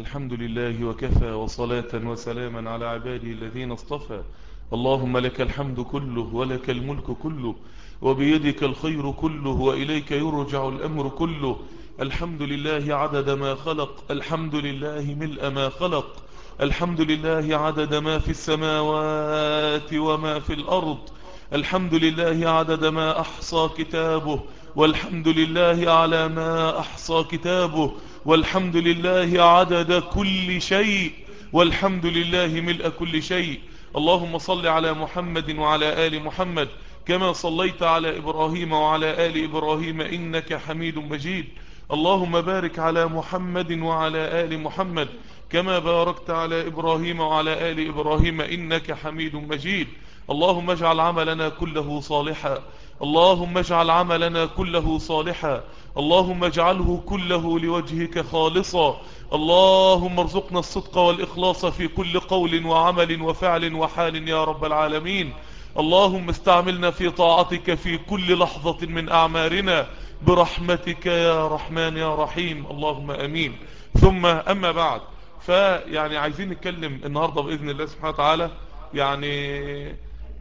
الحمد لله وكفى وصلاة وسلاما على عباده الذين اصطفى. اللهم لك الحمد كله ولك الملك كله وبيدك الخير كله وإليك يرجع الأمر كله. الحمد لله عدد ما خلق الحمد لله ملء ما خلق. الحمد لله عدد ما في السماوات وما في الأرض. الحمد لله عدد ما أحصى كتابه والحمد لله على ما أحصى كتابه. والحمد لله عدد كل شيء والحمد لله ملء كل شيء. اللهم صل على محمد وعلى آل محمد كما صليت على إبراهيم وعلى آل إبراهيم إنك حميد مجيد. اللهم بارك على محمد وعلى آل محمد كما باركت على إبراهيم وعلى آل إبراهيم إنك حميد مجيد. اللهم اجعل عملنا كله صالحا. اللهم اجعل عملنا كله صالحا. اللهم اجعله كله لوجهك خالصا. اللهم ارزقنا الصدق والإخلاص في كل قول وعمل وفعل وحال يا رب العالمين. اللهم استعملنا في طاعتك في كل لحظة من أعمارنا. برحمتك يا رحمن يا رحيم. اللهم أمين. ثم أما بعد فيعني عايزين نتكلم النهاردة بإذن الله سبحانه وتعالى. يعني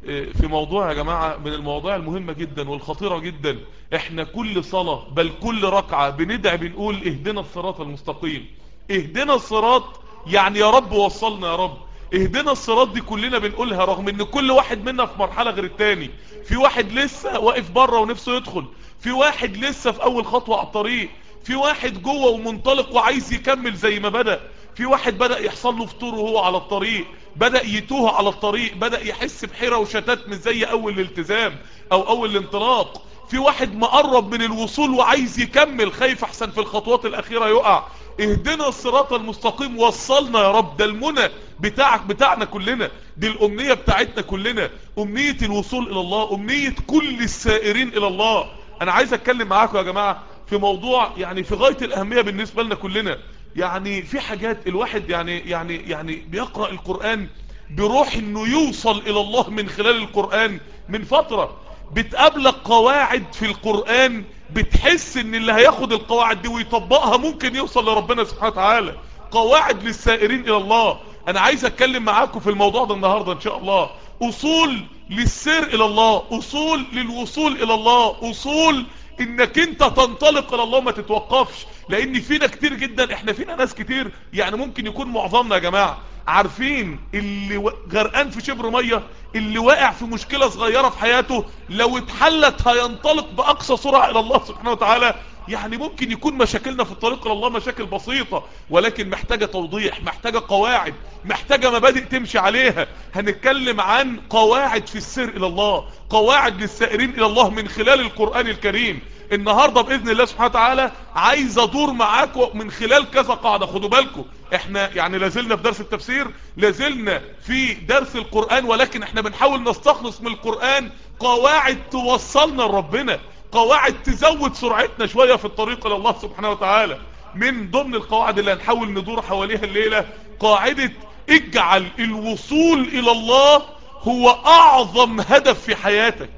في موضوع يا جماعة من المواضيع المهمة جدا والخطيرة جدا. إحنا كل صلاة بل كل ركعة بندعي بنقول اهدنا الصراط المستقيم. اهدنا الصراط يعني يا رب وصلنا يا رب. اهدنا الصراط دي كلنا بنقولها رغم إن كل واحد منا في مرحلة غير التاني. في واحد لسه واقف بره ونفسه يدخل. في واحد لسه في أول خطوة على الطريق. في واحد جوه ومنطلق وعايز يكمل زي ما بدأ. في واحد بدأ يحصل له فطور وهو على الطريق. بدأ يتوه على الطريق بدأ يحس بحيرة وشتات مش زي أول الالتزام أو أول الانطلاق. في واحد مقرب من الوصول وعايز يكمل خايف أحسن في الخطوات الأخيرة يقع. اهدنا الصراط المستقيم وصلنا يا رب. ده المنى بتاعك بتاعنا كلنا. دي الأمنية بتاعتنا كلنا. أمنية الوصول إلى الله أمنية كل السائرين إلى الله. أنا عايز أتكلم معاكم يا جماعة في موضوع يعني في غاية الأهمية بالنسبة لنا كلنا. يعني في حاجات الواحد يعني يعني يعني بيقرأ القرآن بروح إنه يوصل إلى الله من خلال القرآن من فترة. بتقابلك قواعد في القرآن بتحس إن اللي هياخد القواعد دي ويطبقها ممكن يوصل لربنا سبحانه وتعالى. قواعد للسائرين إلى الله. أنا عايز أتكلم معاكم في الموضوع ده النهاردة إن شاء الله. أصول للسير إلى الله أصول للوصول إلى الله أصول إنك أنت تنطلق إلى الله ما تتوقفش. لأن فينا كتير جدا إحنا فينا ناس كتير. يعني ممكن يكون معظمنا يا جماعة عارفين اللي غرقان في شبر مية اللي واقع في مشكلة صغيرة في حياته لو اتحلت هينطلق بأقصى سرعة إلى الله سبحانه وتعالى. يعني ممكن يكون مشاكلنا في الطريق إلى الله مشاكل بسيطة ولكن محتاجة توضيح محتاجة قواعد محتاجة مبادئ تمشي عليها. هنتكلم عن قواعد في السير إلى الله قواعد للسائرين إلى الله من خلال القرآن الكريم. النهاردة بإذن الله سبحانه وتعالى عايز أدور معاكم من خلال كذا قاعدة خدوا بالكم. إحنا يعني لازلنا في درس التفسير لازلنا في درس القرآن ولكن إحنا بنحاول نستخلص من القرآن. قواعد توصلنا لربنا قواعد تزود سرعتنا شوية في الطريق إلى الله سبحانه وتعالى. من ضمن القواعد اللي هنحاول ندور حواليها الليلة قاعدة اجعل الوصول إلى الله هو أعظم هدف في حياتك.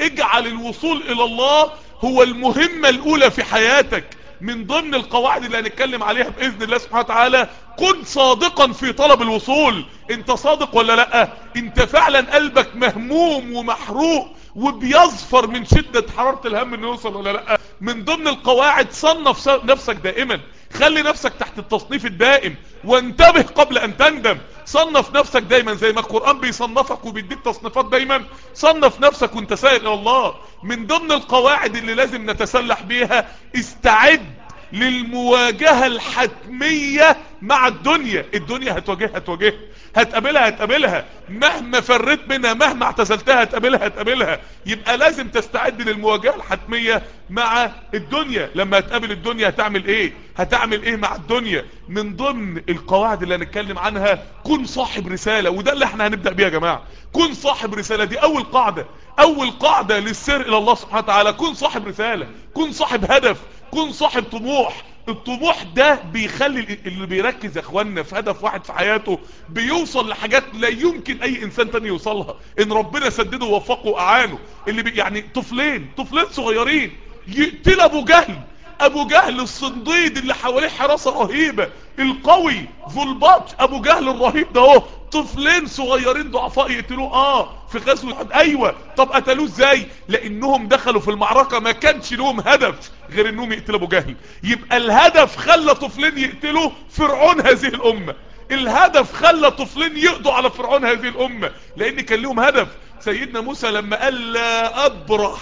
اجعل الوصول إلى الله هو المهمة الأولى في حياتك من ضمن القواعد اللي هنتكلم عليها بإذن الله سبحانه وتعالى. كن صادقا في طلب الوصول. أنت صادق ولا لأ؟ أنت فعلا قلبك مهموم ومحروق وبيظفر من شدة حرارة الهم إنه يوصل ولا لأ؟ من ضمن القواعد صنف نفسك دائما. خلي نفسك تحت التصنيف الدائم وانتبه قبل أن تندم. صنف نفسك دايما زي ما القرآن بيصنفك وبيديك تصنيفات دايما. صنف نفسك وانت سائل إلى الله. من ضمن القواعد اللي لازم نتسلح بيها استعد للمواجهة الحتمية مع الدنيا. الدنيا هتواجهها هتواجهها. هتقابلها هتقابلها. مهما فرت منها مهما اعتزلتها هتقابلها هتقابلها. يبقى لازم تستعد للمواجهة الحتمية مع الدنيا. لما هتقابل الدنيا هتعمل إيه؟ هتعمل إيه مع الدنيا؟ من ضمن القواعد اللي هنتكلم عنها كن صاحب رسالة. وده اللي إحنا هنبدأ بيه يا جماعة. كن صاحب رسالة. دي أول قاعدة. أول قاعدة للسير إلى الله سبحانه وتعالى. كن صاحب رسالة. كن صاحب هدف. كن صاحب طموح. الطموح ده بيخلي اللي بيركز يا اخوانا في هدف واحد في حياته بيوصل لحاجات لا يمكن أي إنسان تاني يوصلها. إن ربنا سدده ووفقه وأعانه. اللي بي يعني طفلين طفلين صغيرين. يقتل أبو جهل. أبو جهل الصنديد اللي حواليه حراسة رهيبة القوي ذو البطش أبو جهل الرهيب ده أهو طفلين صغيرين ضعفاء يقتلوه آه في غزوة أيوه. طب قتلوه إزاي؟ لأنهم دخلوا في المعركة ما كانش لهم هدف غير إنهم يقتلوا أبو جهل. يبقى الهدف خلى طفلين يقتلوا فرعون هذه الأمة. الهدف خلى طفلين يقضوا على فرعون هذه الأمة لأن كان لهم هدف. سيدنا موسى لما قال لا أبرح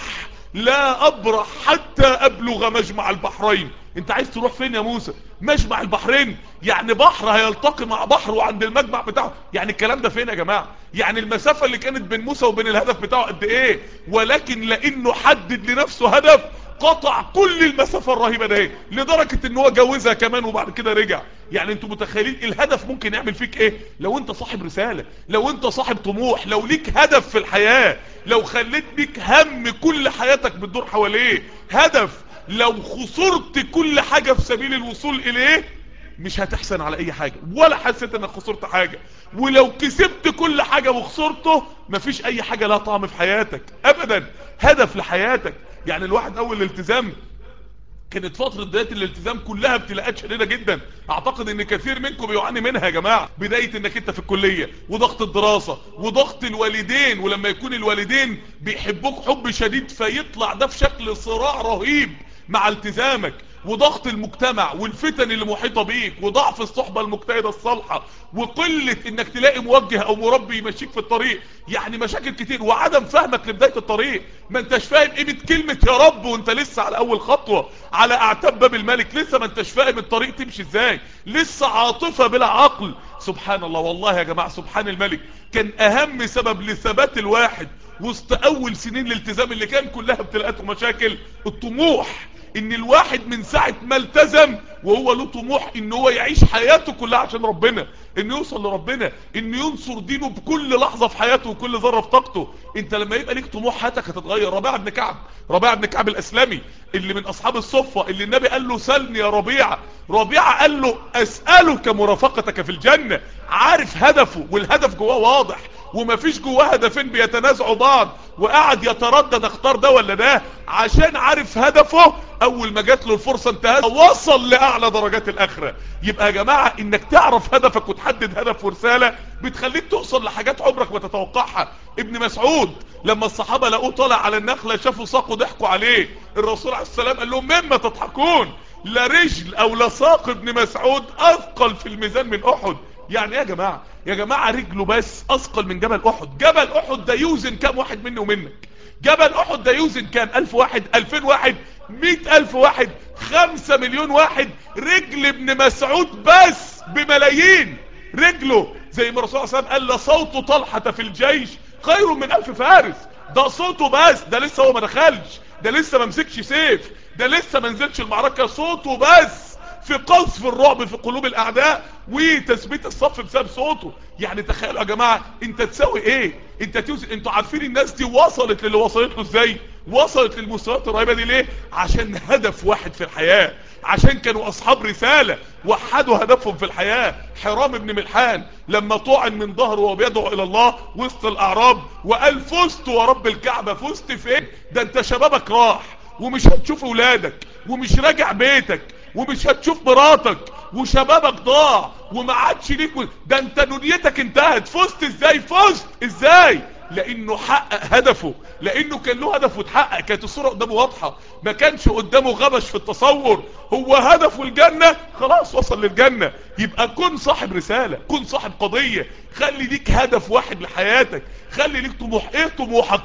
لا أبرح حتى أبلغ مجمع البحرين. أنت عايز تروح فين يا موسى؟ مجمع البحرين. يعني بحر هيلتقي مع بحر وعند المجمع بتاعه. يعني الكلام ده فين يا جماعة؟ يعني المسافة اللي كانت بين موسى وبين الهدف بتاعه قد إيه؟ ولكن لأنه حدد لنفسه هدف قطع كل المسافة الرهيبة ده إيه؟ لدرجة إن هو جوزها كمان وبعد كده رجع. يعني أنتوا متخيلين الهدف ممكن يعمل فيك إيه؟ لو أنت صاحب رسالة لو أنت صاحب طموح لو ليك هدف في الحياة لو خليت بيك هم كل حياتك بتدور حواليه. هدف لو خسرت كل حاجة في سبيل الوصول إليه مش هتحسن على أي حاجة ولا حسيت إنك خسرت حاجة. ولو كسبت كل حاجة وخسرته مفيش أي حاجة لها طعم في حياتك ابدا. هدف لحياتك. يعني الواحد أول الالتزام كانت فترة بداية الالتزام كلها ابتلاءات شديدة جدا. أعتقد إن كثير منكم بيعاني منها يا جماعة. بداية إنك أنت في الكلية وضغط الدراسة وضغط الوالدين ولما يكون الوالدين بيحبوك حب شديد فيطلع ده في شكل صراع رهيب مع التزامك. وضغط المجتمع والفتن اللي محيطة بيك وضعف الصحبة المجتهدة الصالحة وقلة إنك تلاقي موجه أو مربي يمشيك في الطريق. يعني مشاكل كتير وعدم فهمك لبداية الطريق. ما أنتش فاهم قيمة كلمة يا رب وأنت لسه على أول خطوة. على أعتاب باب الملك لسه ما أنتش فاهم الطريق تمشي إزاي. لسه عاطفة بلا عقل. سبحان الله والله يا جماعة سبحان الملك. كان أهم سبب لثبات الواحد وسط أول سنين الالتزام اللي كان كلها ابتلاءات ومشاكل الطموح. إن الواحد من ساعة ما التزم وهو له طموح إن هو يعيش حياته كلها عشان ربنا انه يوصل لربنا انه ينصر دينه بكل لحظة في حياته وكل ذرة في طاقته أنت لما يبقى ليك طموح حياتك هتتغير. ربيعة بن كعب ربيعة بن كعب الأسلمي اللي من أصحاب الصفة اللي النبي قال له سلني يا ربيعة ربيعة قال له أسألك مرافقتك في الجنة عارف هدفه والهدف جواه واضح. ومفيش جواه هدفين بيتنازعوا بعض وقعد يتردد اختار ده ولا ده عشان عارف هدفه. أول ما جات له الفرصة انتهت وصل لأعلى درجات الآخرة. يبقى يا جماعة إنك تعرف هدفك وتحدد هدف ورسالة بتخليك توصل لحاجات عمرك ما تتوقعها. ابن مسعود لما الصحابة لقوه طالع على النخلة شافوا ساقه ضحكوا عليه. الرسول عليه السلام قال لهم مما تضحكون؟ لا رجل أو لا ساق ابن مسعود أثقل في الميزان من أحد. يعني إيه يا جماعة؟ يا جماعة رجله بس أثقل من جبل أحد. جبل أحد ده يوزن كام واحد مني ومنك؟ جبل أحد ده يوزن كام؟ ألف واحد ألفين واحد مئة ألف واحد خمسة مليون واحد. رجل ابن مسعود بس بملايين. رجله زي ما الرسول صلى الله عليه وسلم قال طلحة في الجيش خير من ألف فارس. ده صوته بس ده لسه هو ما دخلش ده لسه ما مسكش سيف ده لسه ما نزلش المعركة. صوته بس في قذف الرعب في قلوب الأعداء وتثبيت الصف بسبب صوته. يعني تخيلوا يا جماعة انت تساوي إيه؟ انت توزن أنتوا عارفين الناس دي وصلت للي وصلت له إزاي؟ وصلت للمستويات الرهيبة دي ليه؟ عشان هدف واحد في الحياة. عشان كانوا أصحاب رسالة وحدوا هدفهم في الحياة. حرام ابن ملحان لما طعن من ظهره وهو بيدعو إلى الله وسط الأعراب وقال فزت ورب الكعبة فزت فين؟ ده انت شبابك راح ومش هتشوف أولادك ومش راجع بيتك. ومش هتشوف مراتك وشبابك ضاع وما عادش ليك ده انت دنيتك انتهت. فزت إزاي؟ فزت. إزاي؟ لأنه حقق هدفه. لأنه كان له هدف وتحقق. كانت الصورة قدامه واضحة. ما كانش قدامه غبش في التصور. هو هدفه الجنة. خلاص وصل للجنة. يبقى كن صاحب رسالة. كن صاحب قضية. خلي ليك هدف واحد لحياتك. خلي ليك طموح. إيه طموحك؟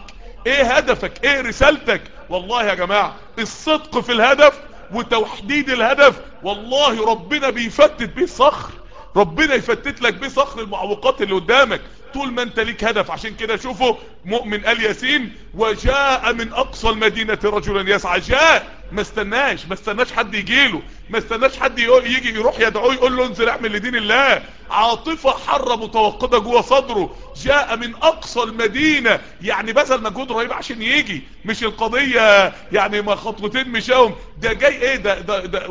إيه هدفك؟ إيه رسالتك؟ والله يا جماعة الصدق في الهدف وتوحيد الهدف. والله ربنا بيفتت بيه صخر. ربنا يفتت لك بيه صخر المعوقات اللي قدامك. طول ما انت ليك هدف. عشان كده شوفوا مؤمن آل ياسين وجاء من أقصى المدينة رجلا يسعى. جاء ما استناش ما استناش حد يجيله ما استناش حد يجي يروح يدعوه يقول له انزل اعمل لدين الله. عاطفة حرة متوقدة جوه صدره. جاء من أقصى المدينة. يعني بذل مجهود رهيب عشان يجي مش القضية يعني ما خطوتين مشاهم ده جاي إيه؟ ده, ده, ده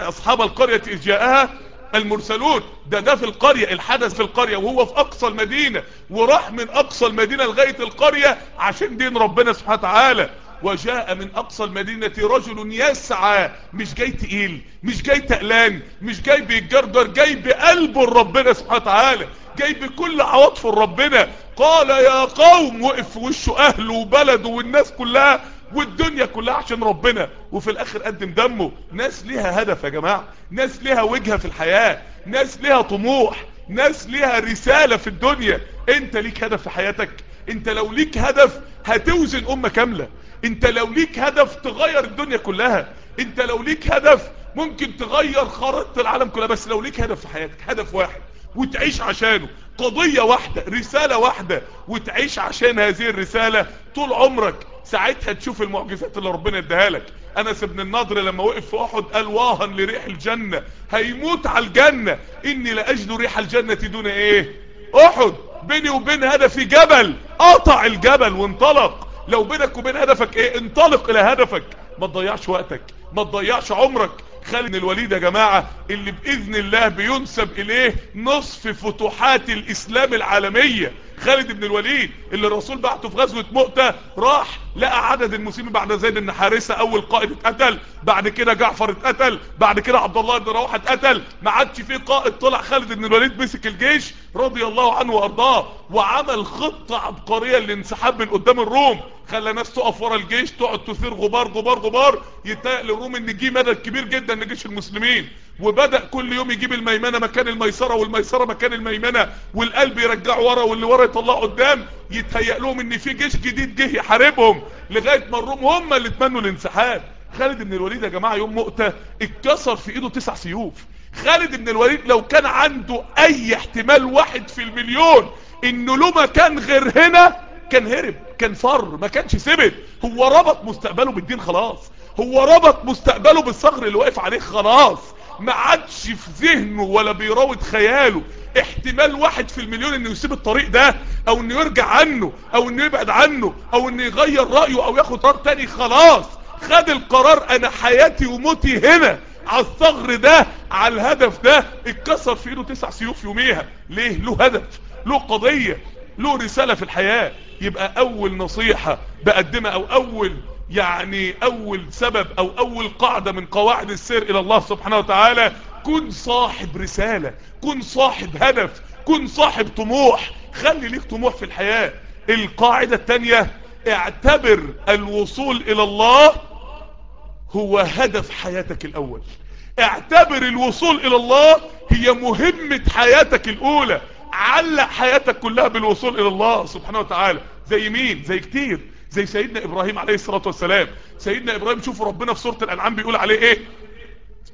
أصحاب القرية جاءها المرسلون. ده ده في القرية الحدث في القرية وهو في أقصى المدينة وراح من أقصى المدينة لغاية القرية عشان دين ربنا سبحانه وتعالى. وجاء من أقصى المدينة رجل يسعى مش جاي تقيل مش جاي تقلان مش جاي بيتجرجر جاي بقلبه لربنا سبحانه وتعالى جاي بكل عواطفه لربنا قال يا قوم وقف في وشه أهله وبلده والناس كلها. والدنيا كلها عشان ربنا. وفي الآخر قدم دمه. ناس ليها هدف يا جماعة. ناس ليها وجهة في الحياة. ناس ليها طموح. ناس ليها رسالة في الدنيا. انت ليك هدف في حياتك. انت لو ليك هدف هتوزن أمة كاملة. انت لو ليك هدف تغير الدنيا كلها. انت لو ليك هدف ممكن تغير خريطة العالم كلها. بس لو ليك هدف في حياتك هدف واحد وتعيش عشانه. قضية واحدة رسالة واحدة وتعيش عشان هذه الرسالة طول عمرك. ساعتها تشوف المعجزات اللي ربنا اداها لك. أنس بن النضر لما وقف في أحد قال واها لريح الجنة هيموت على الجنة. إني لاجد ريح الجنة دون إيه؟ أحد. بيني وبين هدفي جبل. قطع الجبل وانطلق. لو بينك وبين هدفك إيه؟ انطلق إلى هدفك. ما تضيعش وقتك. ما تضيعش عمرك. خالد بن الوليد يا جماعة اللي بإذن الله بينسب إليه نصف فتوحات الإسلام العالمية. خالد بن الوليد اللي الرسول بعته في غزوة مؤتة راح لقى عدد المسلمين بعد زيد بن حارثة أول قائد اتقتل بعد كده جعفر اتقتل بعد كده عبد الله بن رواحة اتقتل ما عادش فيه قائد طلع خالد بن الوليد مسك الجيش رضي الله عنه وأرضاه وعمل خطة عبقرية للانسحاب من قدام الروم خلى ناس تقف ورا الجيش تقعد تثير غبار غبار غبار يتهيأ للروم إن جه مدد كبير جدا لجيش المسلمين. وبدأ كل يوم يجيب الميمنة مكان الميسرة والميسرة مكان الميمنة والقلب يرجعه ورا واللي ورا يطلعه قدام يتهيأ لهم إن في جيش جديد جه يحاربهم لغاية ما الروم هم اللي اتمنوا الانسحاب. خالد بن الوليد يا جماعة يوم مؤتة اتكسر في إيده تسع سيوف. خالد بن الوليد لو كان عنده أي احتمال واحد في المليون إنه له مكان غير هنا كان هرب كان فر ما كانش ثبت هو ربط مستقبله بالدين خلاص. هو ربط مستقبله بالصخر اللي واقف عليه خلاص. ما عادش في ذهنه ولا بيراود خياله. احتمال واحد في المليون إنه يسيب الطريق ده أو إنه يرجع عنه أو إنه يبعد عنه أو إنه يغير رأيه أو ياخد قرار تاني خلاص. خد القرار أنا حياتي وموتي هنا. على الثغر ده على الهدف ده اتكسر في إيده تسع سيوف يوميها. ليه؟ له هدف له قضية له رسالة في الحياة. يبقى أول نصيحة بقدمها أو أول يعني أول سبب أو أول قاعدة من قواعد السير إلى الله سبحانه وتعالى كن صاحب رسالة كن صاحب هدف كن صاحب طموح. خلي ليك طموح في الحياة. القاعدة التانية اعتبر الوصول إلى الله هو هدف حياتك الأول. اعتبر الوصول إلى الله هي مهمة حياتك الأولى. علق حياتك كلها بالوصول إلى الله سبحانه وتعالى. زي مين؟ زي كتير. زي سيدنا إبراهيم عليه الصلاة والسلام. سيدنا إبراهيم شوفوا ربنا في سورة الأنعام بيقول عليه إيه؟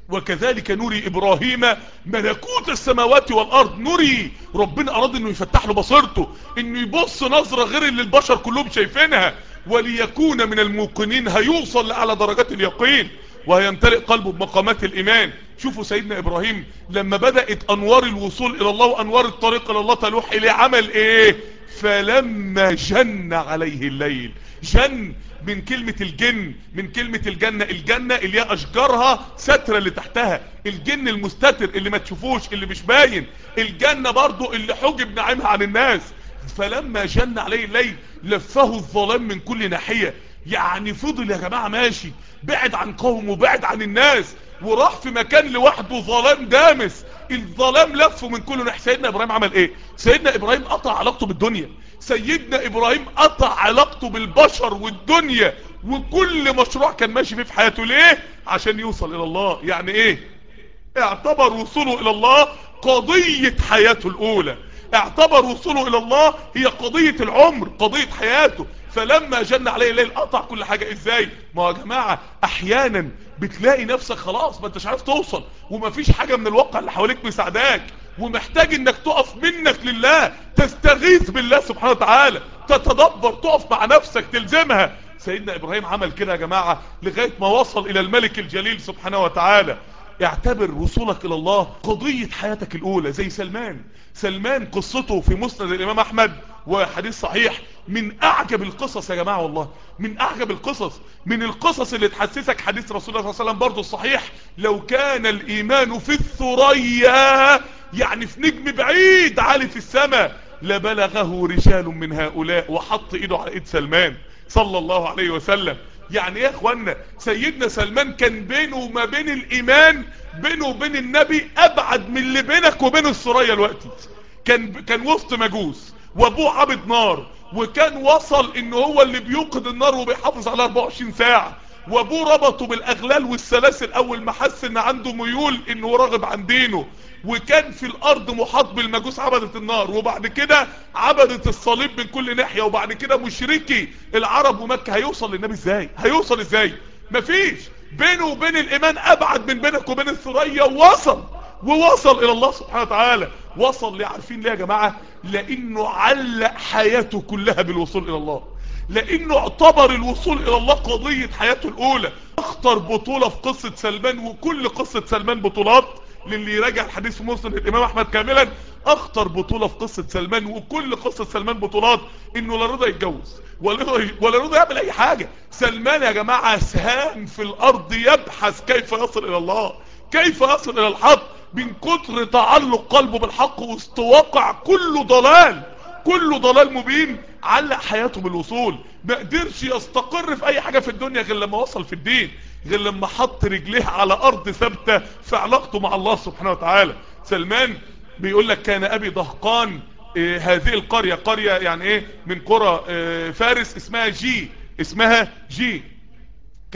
وكذلك نري إبراهيم ملكوت السماوات والأرض. نري. ربنا أراد إنه يفتح له بصيرته إنه يبص نظرة غير اللي البشر كلهم شايفينها. وليكون من الموقنين هيوصل لأعلى درجات اليقين وهيمتلئ قلبه بمقامات الإيمان. شوفوا سيدنا إبراهيم لما بدأت أنوار الوصول إلى الله وأنوار الطريق إلى الله تلوح إليه عمل إيه؟ فلما جن عليه الليل جن من كلمة الجن من كلمة الجنة الجنة اللي هي أشجارها سترة اللي تحتها الجن المستتر اللي ما تشوفوش اللي مش باين الجنة برضو اللي حجب نعيمها عن الناس. فلما جن عليه الليل لفه الظلام من كل ناحية. يعني فضل يا جماعة ماشي بعد عن قومه بعد عن الناس وراح في مكان لوحده ظلام دامس. الظلام لفه من كل ناحية سيدنا إبراهيم عمل إيه؟ سيدنا إبراهيم قطع علاقته بالدنيا. سيدنا إبراهيم قطع علاقته بالبشر والدنيا وكل مشروع كان ماشي فيه في حياته. ليه؟ عشان يوصل إلى الله. يعني إيه؟ اعتبر وصوله إلى الله قضية حياته الأولى. اعتبر وصوله إلى الله هي قضية العمر قضية حياته. فلما جن عليه الليل قطع كل حاجة. إزاي؟ ما يا جماعة أحيانا بتلاقي نفسك خلاص ما أنتش عارف توصل ومفيش حاجة من الواقع اللي حواليك مساعداك ومحتاج إنك تقف منك لله تستغيث بالله سبحانه وتعالى تتدبر تقف مع نفسك تلزمها. سيدنا إبراهيم عمل كده يا جماعة لغاية ما وصل إلى الملك الجليل سبحانه وتعالى. اعتبر وصولك إلى الله قضية حياتك الأولى زي سلمان. سلمان قصته في مسند الإمام أحمد وحديث صحيح. من أعجب القصص يا جماعة والله. من أعجب القصص. من القصص اللي تحسسك حديث رسول الله صلى الله عليه وسلم برضو الصحيح لو كان الإيمان في الثريا يعني في نجم بعيد عالي في السماء لبلغه رجال من هؤلاء وحط إيده على إيد سلمان صلى الله عليه وسلم. يعني يا اخوانا سيدنا سلمان كان بينه وما بين الإيمان بينه وبين النبي أبعد من اللي بينك وبين السرية الوقت كان كان وسط مجوس وأبوه عبد نار وكان وصل إن هو اللي بيوقد النار وبيحافظ على 24 ساعة. وأبوه ربطه بالأغلال والسلاسل أول ما حس إن عنده ميول انه راغب عن دينه. وكان في الأرض محاط بالمجوس عبدة النار وبعد كده عبدة الصليب من كل ناحية وبعد كده مشركي العرب ومكة هيوصل للنبي إزاي؟ هيوصل إزاي؟ مفيش. بينه وبين الإيمان أبعد من بينك وبين الثريا ووصل. ووصل إلى الله سبحانه وتعالى. وصل ليه عارفين ليه يا جماعة؟ لأنه علق حياته كلها بالوصول إلى الله. لأنه اعتبر الوصول إلى الله قضية حياته الأولى. أخطر بطولة في قصة سلمان وكل قصة سلمان بطولات للي يراجع الحديث في مسلم الإمام أحمد كاملا أخطر بطولة في قصة سلمان وكل قصة سلمان بطولات إنه لا رضا يتجوز ولا رضا يعمل أي حاجة. سلمان يا جماعة سهام في الأرض يبحث كيف يصل إلى الله كيف يصل إلى الحق؟ من كتر تعلق قلبه بالحق وسط واقع كله ضلال كله ضلال مبين علق حياته بالوصول. ما قدرش يستقر في أي حاجة في الدنيا غير لما وصل في الدين. غير لما حط رجليه على أرض ثابتة في علاقته مع الله سبحانه وتعالى. سلمان بيقول لك كان أبي دهقان إيه هذه القرية قرية يعني إيه من قرى إيه فارس اسمها جي اسمها جي.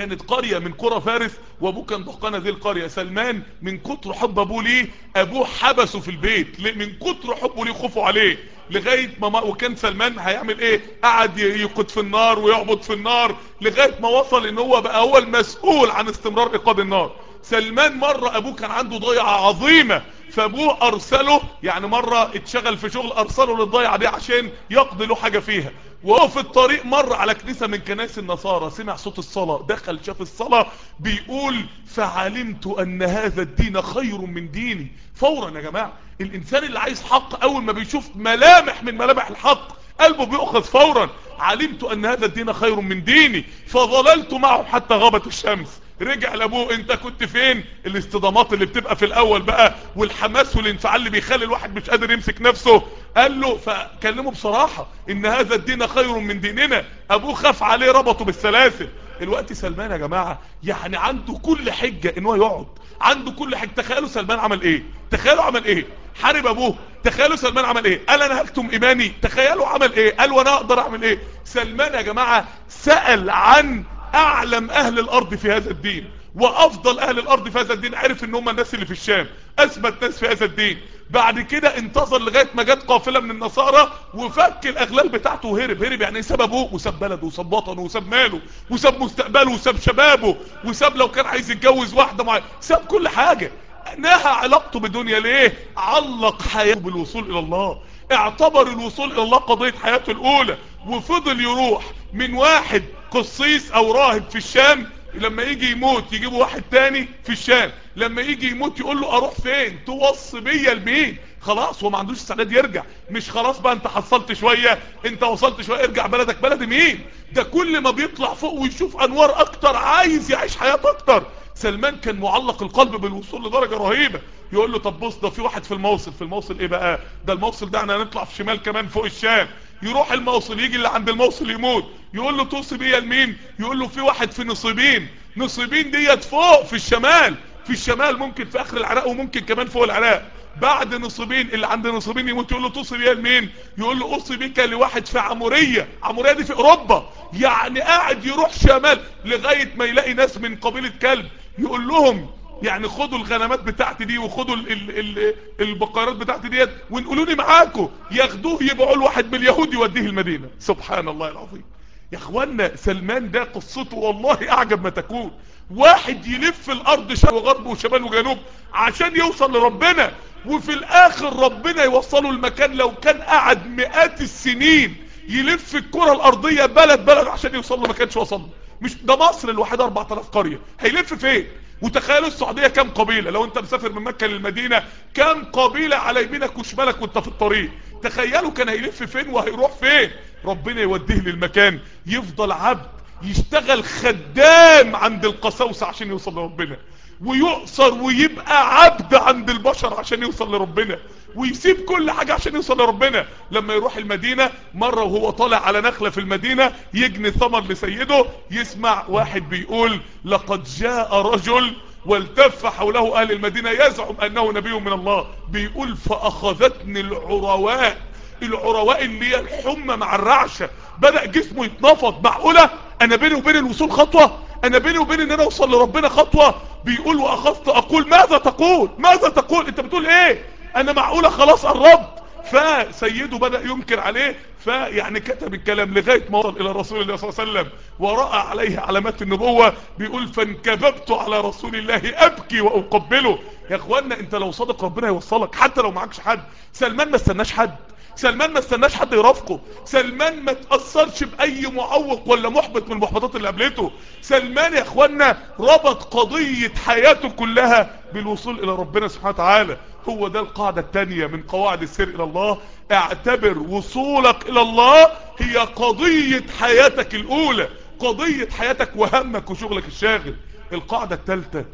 كانت قرية من قرى فارس وابوه كان دهقان هذه القرية. سلمان من كتر حب ابوه ليه أبوه حبسه في البيت. من كتر حبه ليه خوفه عليه. لغاية ما وكان سلمان هيعمل إيه؟ قعد يقود في النار ويعبد في النار لغاية ما وصل إن هو بقى هو المسؤول عن استمرار إيقاد النار. سلمان مرة أبوه كان عنده ضيعة عظيمة فأبوه أرسله يعني مرة اتشغل في شغل أرسله للضيعة دي عشان يقضي له حاجة فيها. وهو في الطريق مر على كنيسة من كنائس النصارى سمع صوت الصلاة دخل شاف الصلاة بيقول فعلمت أن هذا الدين خير من ديني. فورا يا جماعة الإنسان اللي عايز حق أول ما بيشوف ملامح من ملامح الحق قلبه بيؤخذ فورا. علمت أن هذا الدين خير من ديني فظللت معه حتى غابت الشمس. رجع لابوه انت كنت فين؟ الاصطدامات اللي بتبقى في الأول بقى والحماس والانفعال اللي بيخلي الواحد مش قادر يمسك نفسه. قال له فكلمه بصراحة إن هذا الدين خير من ديننا. أبوه خاف عليه ربطه بالسلاسل. الوقت سلمان يا جماعة يعني عنده كل حجة إن هو يقعد. عنده كل حاجة تخيلوا سلمان عمل إيه؟ تخيلوا عمل إيه؟ حارب أبوه. تخيلوا سلمان عمل إيه؟ قال أنا هكتم إيماني. تخيلوا عمل إيه؟ قال وأنا أقدر أعمل إيه؟ سلمان يا جماعة سأل عن أعلم أهل الأرض في هذا الدين وأفضل أهل الأرض في هذا الدين عرف إن هم الناس اللي في الشام اثبت ناس في هذا الدين. بعد كده انتظر لغاية ما جت قافلة من النصارى وفك الأغلال بتاعته وهرب. هرب يعني ساب أبوه وساب بلده وساب وطنه وساب ماله وساب مستقبله وساب شبابه وساب لو كان عايز يتجوز واحدة معينة. ساب كل حاجة. نهى علاقته بالدنيا ليه؟ علق حياته بالوصول إلى الله. اعتبر الوصول إلى الله قضية حياته الأولى. وفضل يروح من واحد قصيص أو راهب في الشام لما يجي يموت يجيبوا واحد تاني في الشام. لما يجي يموت يقول له أروح فين؟ توصي بيا لمين؟ خلاص هو ما عندوش استعداد يرجع. مش خلاص بقى أنت حصلت شوية أنت وصلت شوية ارجع بلدك. بلد مين؟ ده كل ما بيطلع فوق ويشوف أنوار أكتر عايز يعيش حياة أكتر. سلمان كان معلق القلب بالوصول لدرجة رهيبة. يقول له طب بص ده في واحد في الموصل. في الموصل إيه بقى؟ ده الموصل ده إحنا هنطلع في شمال كمان فوق الشام. يروح الموصل يجي اللي عند الموصل يموت. يقول له توصي بيا لمين يقول له في واحد في نصيبين. نصيبين ديت فوق في الشمال. في الشمال ممكن في آخر العراق وممكن كمان فوق العراق. بعد نصيبين اللي عند نصيبين يموت يقول له توصي بيا لمين يقول له اوصي بيك لواحد في عمورية. عمورية دي في أوروبا. يعني قاعد يروح شمال لغاية ما يلاقي ناس من قبيلة كلب. يقول لهم يعني خدوا الغنمات بتاعتي دي وخدوا ال ال ال البقرات بتاعتي ديت ونقولوني معاكم. ياخدوه يبيعوا لواحد من اليهود يوديه المدينة. سبحان الله العظيم. يا إخوانا سلمان ده قصته والله أعجب ما تكون. واحد يلف الأرض شرق وغرب وشمال وجنوب عشان يوصل لربنا وفي الآخر ربنا يوصله المكان لو كان قعد مئات السنين يلف الكرة الأرضية بلد بلد عشان يوصل له ما كانش وصل مش ده مصر الوحيدة 4000 قرية. هيلف فين؟ وتخيلوا السعودية كام قبيلة؟ لو انت مسافر من مكة للمدينة كام قبيلة على يمينك وشمالك وانت في الطريق؟ تخيلوا كان هيلف فين وهيروح فين؟ ربنا يوديه للمكان يفضل عبد يشتغل خدام عند القساوسة عشان يوصل لربنا ويؤثر ويبقى عبد عند البشر عشان يوصل لربنا. ويسيب كل حاجة عشان يوصل لربنا. لما يروح المدينة مرة وهو طالع على نخلة في المدينة يجني ثمر لسيده يسمع واحد بيقول لقد جاء رجل والتف حوله أهل المدينة يزعم أنه نبي من الله. بيقول فأخذتني العرواء. العرواء اللي هي الحمى مع الرعشة. بدأ جسمه يتنفض. معقولة؟ أنا بيني وبين الوصول خطوة؟ أنا بيني وبين إن أنا أوصل لربنا خطوة؟ بيقول وأخذت. أقول ماذا تقول؟ ماذا تقول؟ أنت بتقول إيه؟ أنا معقولة خلاص قربت. فسيده بدأ ينكر عليه فيعني كتب الكلام لغاية ما وصل إلى رسول الله صلى الله عليه وسلم ورأى عليه علامات النبوة بيقول فانكببت على رسول الله أبكي وأقبله. يا اخوانا أنت لو صادق ربنا يوصلك حتى لو معكش حد. سلمان ما استناش حد. سلمان ما استناش حد يرافقه. سلمان ما تأثرش بأي معوق ولا محبط من المحبطات اللي قابلته. سلمان يا اخوانا ربط قضية حياته كلها بالوصول إلى ربنا سبحانه وتعالى. هو ده القاعدة التانية من قواعد السير إلى الله. اعتبر وصولك إلى الله هي قضية حياتك الأولى. قضية حياتك وهمك وشغلك الشاغل. القاعدة التالتة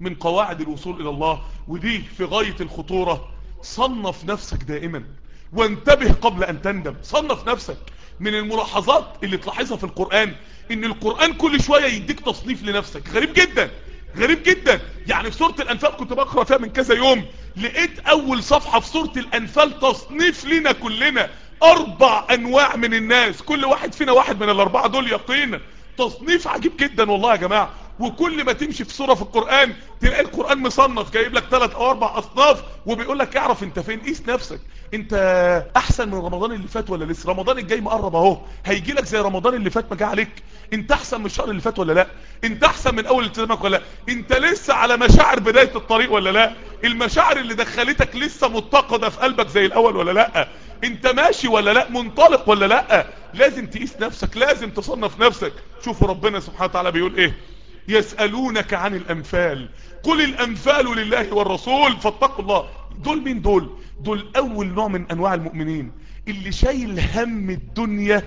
من قواعد الوصول إلى الله. ودي في غاية الخطورة. صنف نفسك دائما. وانتبه قبل أن تندم. صنف نفسك من الملاحظات اللي تلاحظها في القرآن إن القرآن كل شوية يديك تصنيف لنفسك. غريب جدا غريب جدا. يعني في سورة الأنفال كنت بقرأ فيها من كذا يوم لقيت أول صفحة في سورة الأنفال تصنيف لنا كلنا أربع أنواع من الناس. كل واحد فينا واحد من الأربعة دول يقينا تصنيف عجيب جدا والله يا جماعة. وكل ما تمشي في سورة في القرآن تلاقي القرآن مصنف جايب لك ثلاث أو أربع أصناف وبيقول لك اعرف أنت فين قيس نفسك. أنت أحسن من رمضان اللي فات ولا لسه؟ رمضان الجاي مقرب أهو. هيجي لك زي رمضان اللي فات ما جه عليك. أنت أحسن من الشهر اللي فات ولا لا؟ أنت أحسن من أول التزامك ولا لا؟ أنت لسه على مشاعر بداية الطريق ولا لا؟ المشاعر اللي دخلتك لسه متقدة في قلبك زي الأول ولا لا؟ أنت ماشي ولا لا؟ منطلق ولا لا؟ لازم تقيس نفسك لازم تصنف نفسك. شوفوا ربنا سبحانه وتعالى بيقول إيه؟ يسألونك عن الأنفال. قل الأنفال لله والرسول فاتقوا الله. دول مين دول؟ دول أول نوع من أنواع المؤمنين. اللي شايل هم الدنيا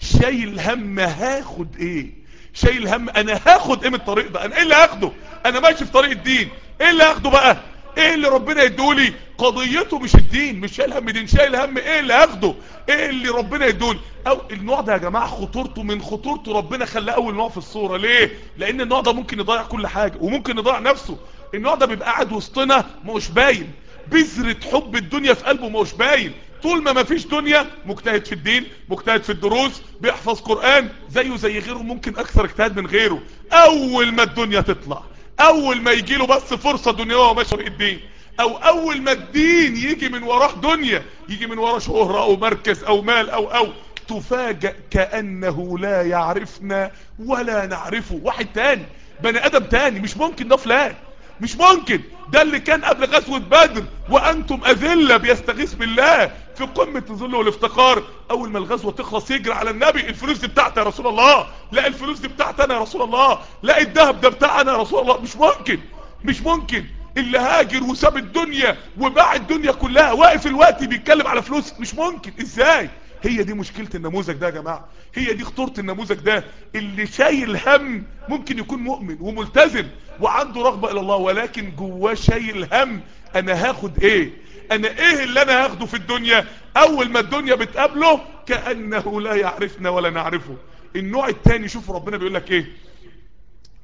شايل هم هاخد إيه؟ شايل هم أنا هاخد إيه من الطريق ده؟ أنا إيه اللي هاخده؟ أنا ماشي في طريق الدين. إيه اللي هاخده بقى؟ إيه اللي ربنا يدولي؟ قضيته مش الدين مش شايل هم دين شايل هم إيه اللي هاخده إيه اللي ربنا يدولي؟ أو النوع ده يا جماعة خطورته من خطورته ربنا خلاه أول نوع في الصورة. ليه؟ لأن النوع ده ممكن يضيع كل حاجة وممكن يضيع نفسه. النوع ده بيبقى قاعد وسطنا مش باين. بذرة حب الدنيا في قلبه مش باين. طول ما مفيش دنيا مجتهد في الدين مجتهد في الدروس بيحفظ قرآن زيه زي غيره ممكن أكثر اجتهاد من غيره. أول ما الدنيا تطلع أول ما يجي له بس فرصة دنيا وهو ماشي في الدين. أو أول ما الدين يجي من وراه دنيا يجي من وراه شهرة أو مركز أو مال أو أو تفاجأ كأنه لا يعرفنا ولا نعرفه. واحد تاني بني آدم تاني مش ممكن ده فلان مش ممكن. ده اللي كان قبل غزوة بدر وأنتم أذلة بيستغيث بالله. في قمة الذل والافتقار أول ما الغزوة تخلص يجري على النبي الفلوس دي بتاعتي يا رسول الله. لا الفلوس دي بتاعتي أنا يا رسول الله. لا الذهب ده بتاعنا يا رسول الله. مش ممكن مش ممكن. اللي هاجر وساب الدنيا وباع الدنيا كلها واقف الوقت بيتكلم على فلوس مش ممكن. إزاي؟ هي دي مشكلة النموذج ده يا جماعة. هي دي خطورة النموذج ده. اللي شايل هم ممكن يكون مؤمن وملتزم وعنده رغبة إلى الله ولكن جواه شايل هم. أنا هاخد إيه؟ أنا إيه اللي أنا هاخده في الدنيا؟ أول ما الدنيا بتقابله كأنه لا يعرفنا ولا نعرفه. النوع التاني شوف ربنا بيقول لك إيه؟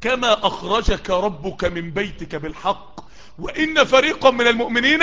كما أخرجك ربك من بيتك بالحق وإن فريقا من المؤمنين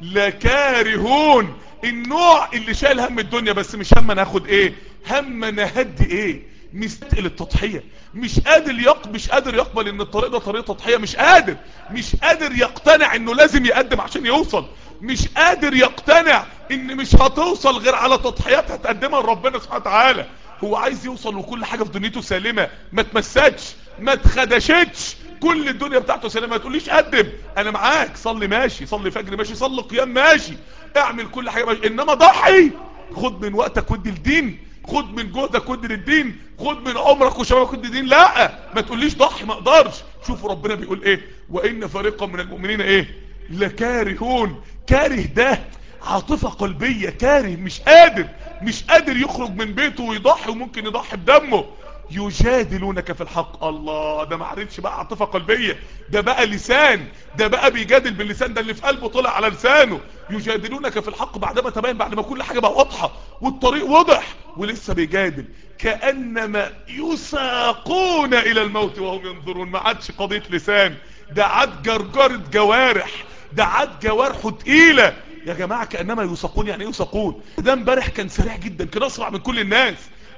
لكارهون. النوع اللي شايل هم الدنيا بس مش هم ناخد إيه؟ هم نهدي إيه؟ مستقل التضحية. مش قادر يق... مش قادر يقبل إن الطريق ده طريق تضحية. مش قادر. مش قادر يقتنع إنه لازم يقدم عشان يوصل. مش قادر يقتنع إن مش هتوصل غير على تضحيات هتقدمها لربنا سبحانه وتعالى. هو عايز يوصل وكل حاجة في دنيته سالمة. ما تمسكش. ما تخدشتش. كل الدنيا بتاعته سلامة ما تقوليش قدم. أنا معاك. صلي ماشي. صلي فجر ماشي. صلي قيام ماشي. اعمل كل حاجة ماشي. إنما ضحي. خد من وقتك ودي الدين. خد من جهدك ودي للدين خد من عمرك وشبابك ودي الدين. لا. ما تقوليش ضحي. ما أقدرش. شوفوا ربنا بيقول إيه. وإن فريقا من المؤمنين إيه. لكارهون. كاره ده عاطفة قلبية. كاره. مش قادر. مش قادر يخرج من بيته ويضحي وممكن يضحي بدمه. يجادلونك في الحق. الله ده ما عرفش بقى عاطفه قلبيه ده بقى لسان. ده بقى بيجادل باللسان. ده اللي في قلبه طلع على لسانه. يجادلونك في الحق بعدما تبين بعد ما كل حاجة بقى واضحة والطريق واضح ولسه بيجادل. كأنما يساقون إلى الموت وهم ينظرون. ما عادش قضية لسان. ده عاد جرجرة جوارح. ده عاد جوارحه تقيلة. يا جماعة كأنما يساقون يعني إيه يساقون؟ ده امبارح كان سريع جدا. كان أسرع من كل الناس.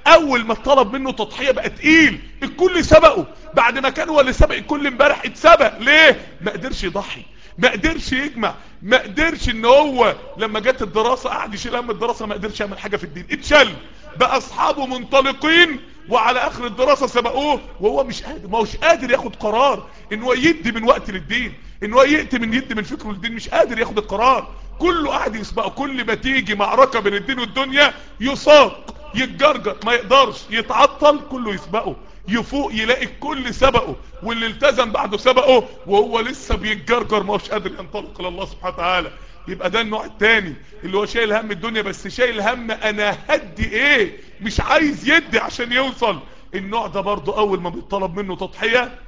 أول ما طلب منه تضحية بقى تقيل الكل سبقه. بعد ما كان هو اللي سبق الكل امبارح اتسبق. ليه؟ ما قدرش يضحي. ما قدرش يجمع. ما قدرش إن هو لما جت الدراسة قعد يشيل هم الدراسة ما قدرش يعمل حاجة في الدين. اتشل. بقى أصحابه منطلقين وعلى آخر الدراسة سبقوه وهو مش قادر. ما هوش قادر ياخد قرار إن هو يدي من وقت للدين. إن هو يأتي من يدي من فكره للدين مش قادر ياخد القرار. كله قاعد يسبقه. كل ما تيجي معركة بين الدين والدنيا يساق. يتجرجر ما يقدرش يتعطل كله يسبقه يفوق يلاقي الكل سبقه واللي التزم بعده سبقه وهو لسه بيتجرجر ما هوش قادر ينطلق لله سبحانه وتعالى. يبقى ده النوع التاني اللي هو شايل هم الدنيا بس شايل هم أنا هدي إيه؟ مش عايز يدي عشان يوصل. النوع ده برضو أول ما بيطلب منه تضحية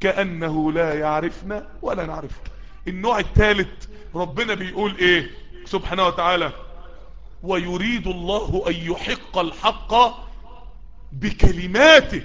كأنه لا يعرفنا ولا نعرفه. النوع الثالث ربنا بيقول إيه؟ سبحانه وتعالى ويريد الله أن يحق الحق بكلماته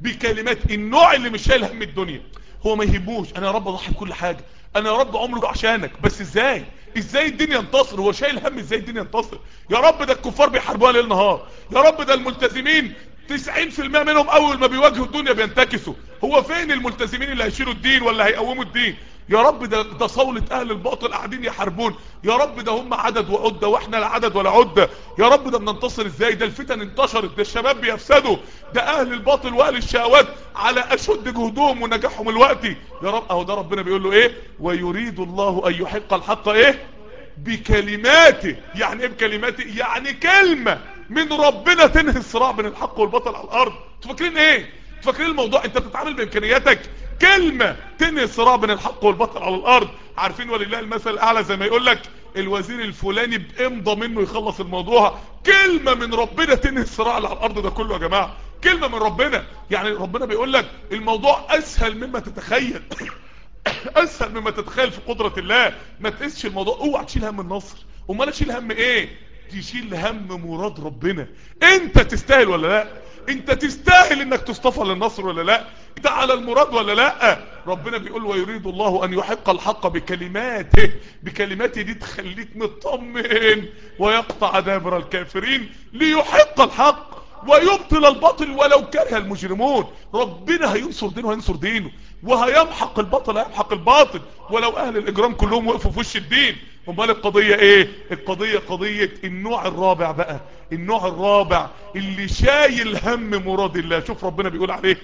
بكلمات النوع اللي مش شايل هم الدنيا. هو ما يهموش أنا يا رب أضحي بكل حاجة أنا يا رب عمري عشانك بس إزاي؟ إزاي الدنيا ينتصر هو شايل هم إزاي الدنيا ينتصر يا رب ده الكفار بيحاربوها ليل نهار يا رب ده الملتزمين 90% منهم أول ما بيواجهوا الدنيا بينتكسوا. هو فين الملتزمين اللي هيشيلوا الدين ولا هيقوموا الدين؟ يا رب ده ده صولة أهل الباطل قاعدين يحاربون. يا رب ده هم عدد وعدة وإحنا لا عدد ولا عدة. يا رب ده بننتصر إزاي؟ ده الفتن انتشرت ده الشباب بيفسدوا. ده أهل الباطل وأهل الشهوات على أشد جهدهم ونجاحهم الوقتي. يا رب أهو ده ربنا بيقول له إيه؟ ويريد الله أن يحق الحق إيه؟ بكلماته. يعني إيه بكلماته؟ يعني كلمة من ربنا تنهي الصراع بين الحق والباطل على الأرض. أنتوا فاكرين إيه؟ فاكرين الموضوع؟ انت بتتعامل بامكانياتك. كلمة تنهي الصراع بين الحق والباطل على الأرض. عارفين ولله المثل الأعلى زي ما يقول لك الوزير الفلاني بإمضى منه يخلص الموضوع. كلمة من ربنا تنهي الصراع على الأرض ده كله يا جماعة. كلمة من ربنا. يعني ربنا بيقول لك الموضوع أسهل مما تتخيل. أسهل مما تتخيل في قدرة الله. ما تقيسش الموضوع. اوعى تشيل هم النصر. امال أشيل هم إيه؟ تشيل هم مراد ربنا. انت تستاهل ولا لا؟ انت تستاهل انك تصطفى للنصر ولا لا؟ انت على المراد ولا لا؟ ربنا بيقول ويريد الله أن يحق الحق بكلماته بكلماته دي تخليك مطمئن ويقطع دابر الكافرين ليحق الحق ويبطل الباطل ولو كره المجرمون. ربنا هينصر دينه وهينصر دينه وهيمحق الباطل هيمحق الباطل. ولو أهل الإجرام كلهم وقفوا في وش الدين امال القضية إيه؟ القضية قضية النوع الرابع بقى. النوع الرابع اللي شايل هم مراد الله. شوف ربنا بيقول عليه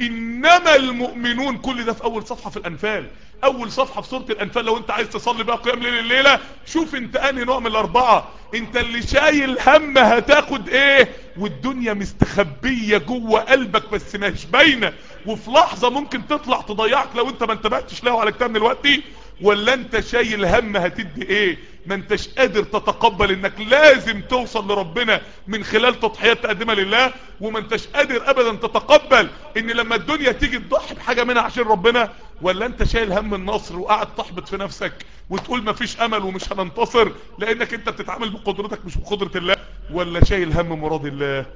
إنما المؤمنون كل ده في أول صفحة في الأنفال. أول صفحة في سورة الأنفال لو أنت عايز تصلي بقى قيام ليل الليلة شوف أنت أنهي نوع من الأربعة. أنت اللي شايل هم هتاخد إيه؟ والدنيا مستخبية جوه قلبك بس مش باينة. وفي لحظة ممكن تطلع تضيعك لو أنت ما انتبهتش له على كتاب دلوقتي. ولا انت شايل هم هتدي إيه؟ ما انتش قادر تتقبل انك لازم توصل لربنا من خلال تضحيات تقدمها لله وما انتش قادر ابدا تتقبل ان لما الدنيا تيجي تضحي بحاجة منها عشان ربنا ولا انت شايل هم النصر وقاعد تحبط في نفسك وتقول ما فيش امل ومش هننتصر لانك انت بتتعامل بقدرتك مش بقدرة الله ولا شايل هم مراد الله؟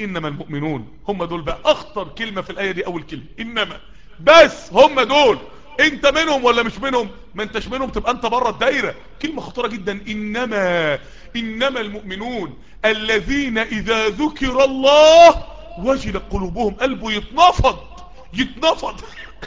إنما المؤمنون هم دول بقى أخطر كلمة في الآية دي أول كلمة إنما بس هم دول انت منهم ولا مش منهم؟ ما انتش منهم تبقى انت بره الدايرة. كلمة خطيرة جدا. إنما إنما المؤمنون الذين إذا ذكر الله وجلت قلوبهم قلبه يتنفض يتنفض.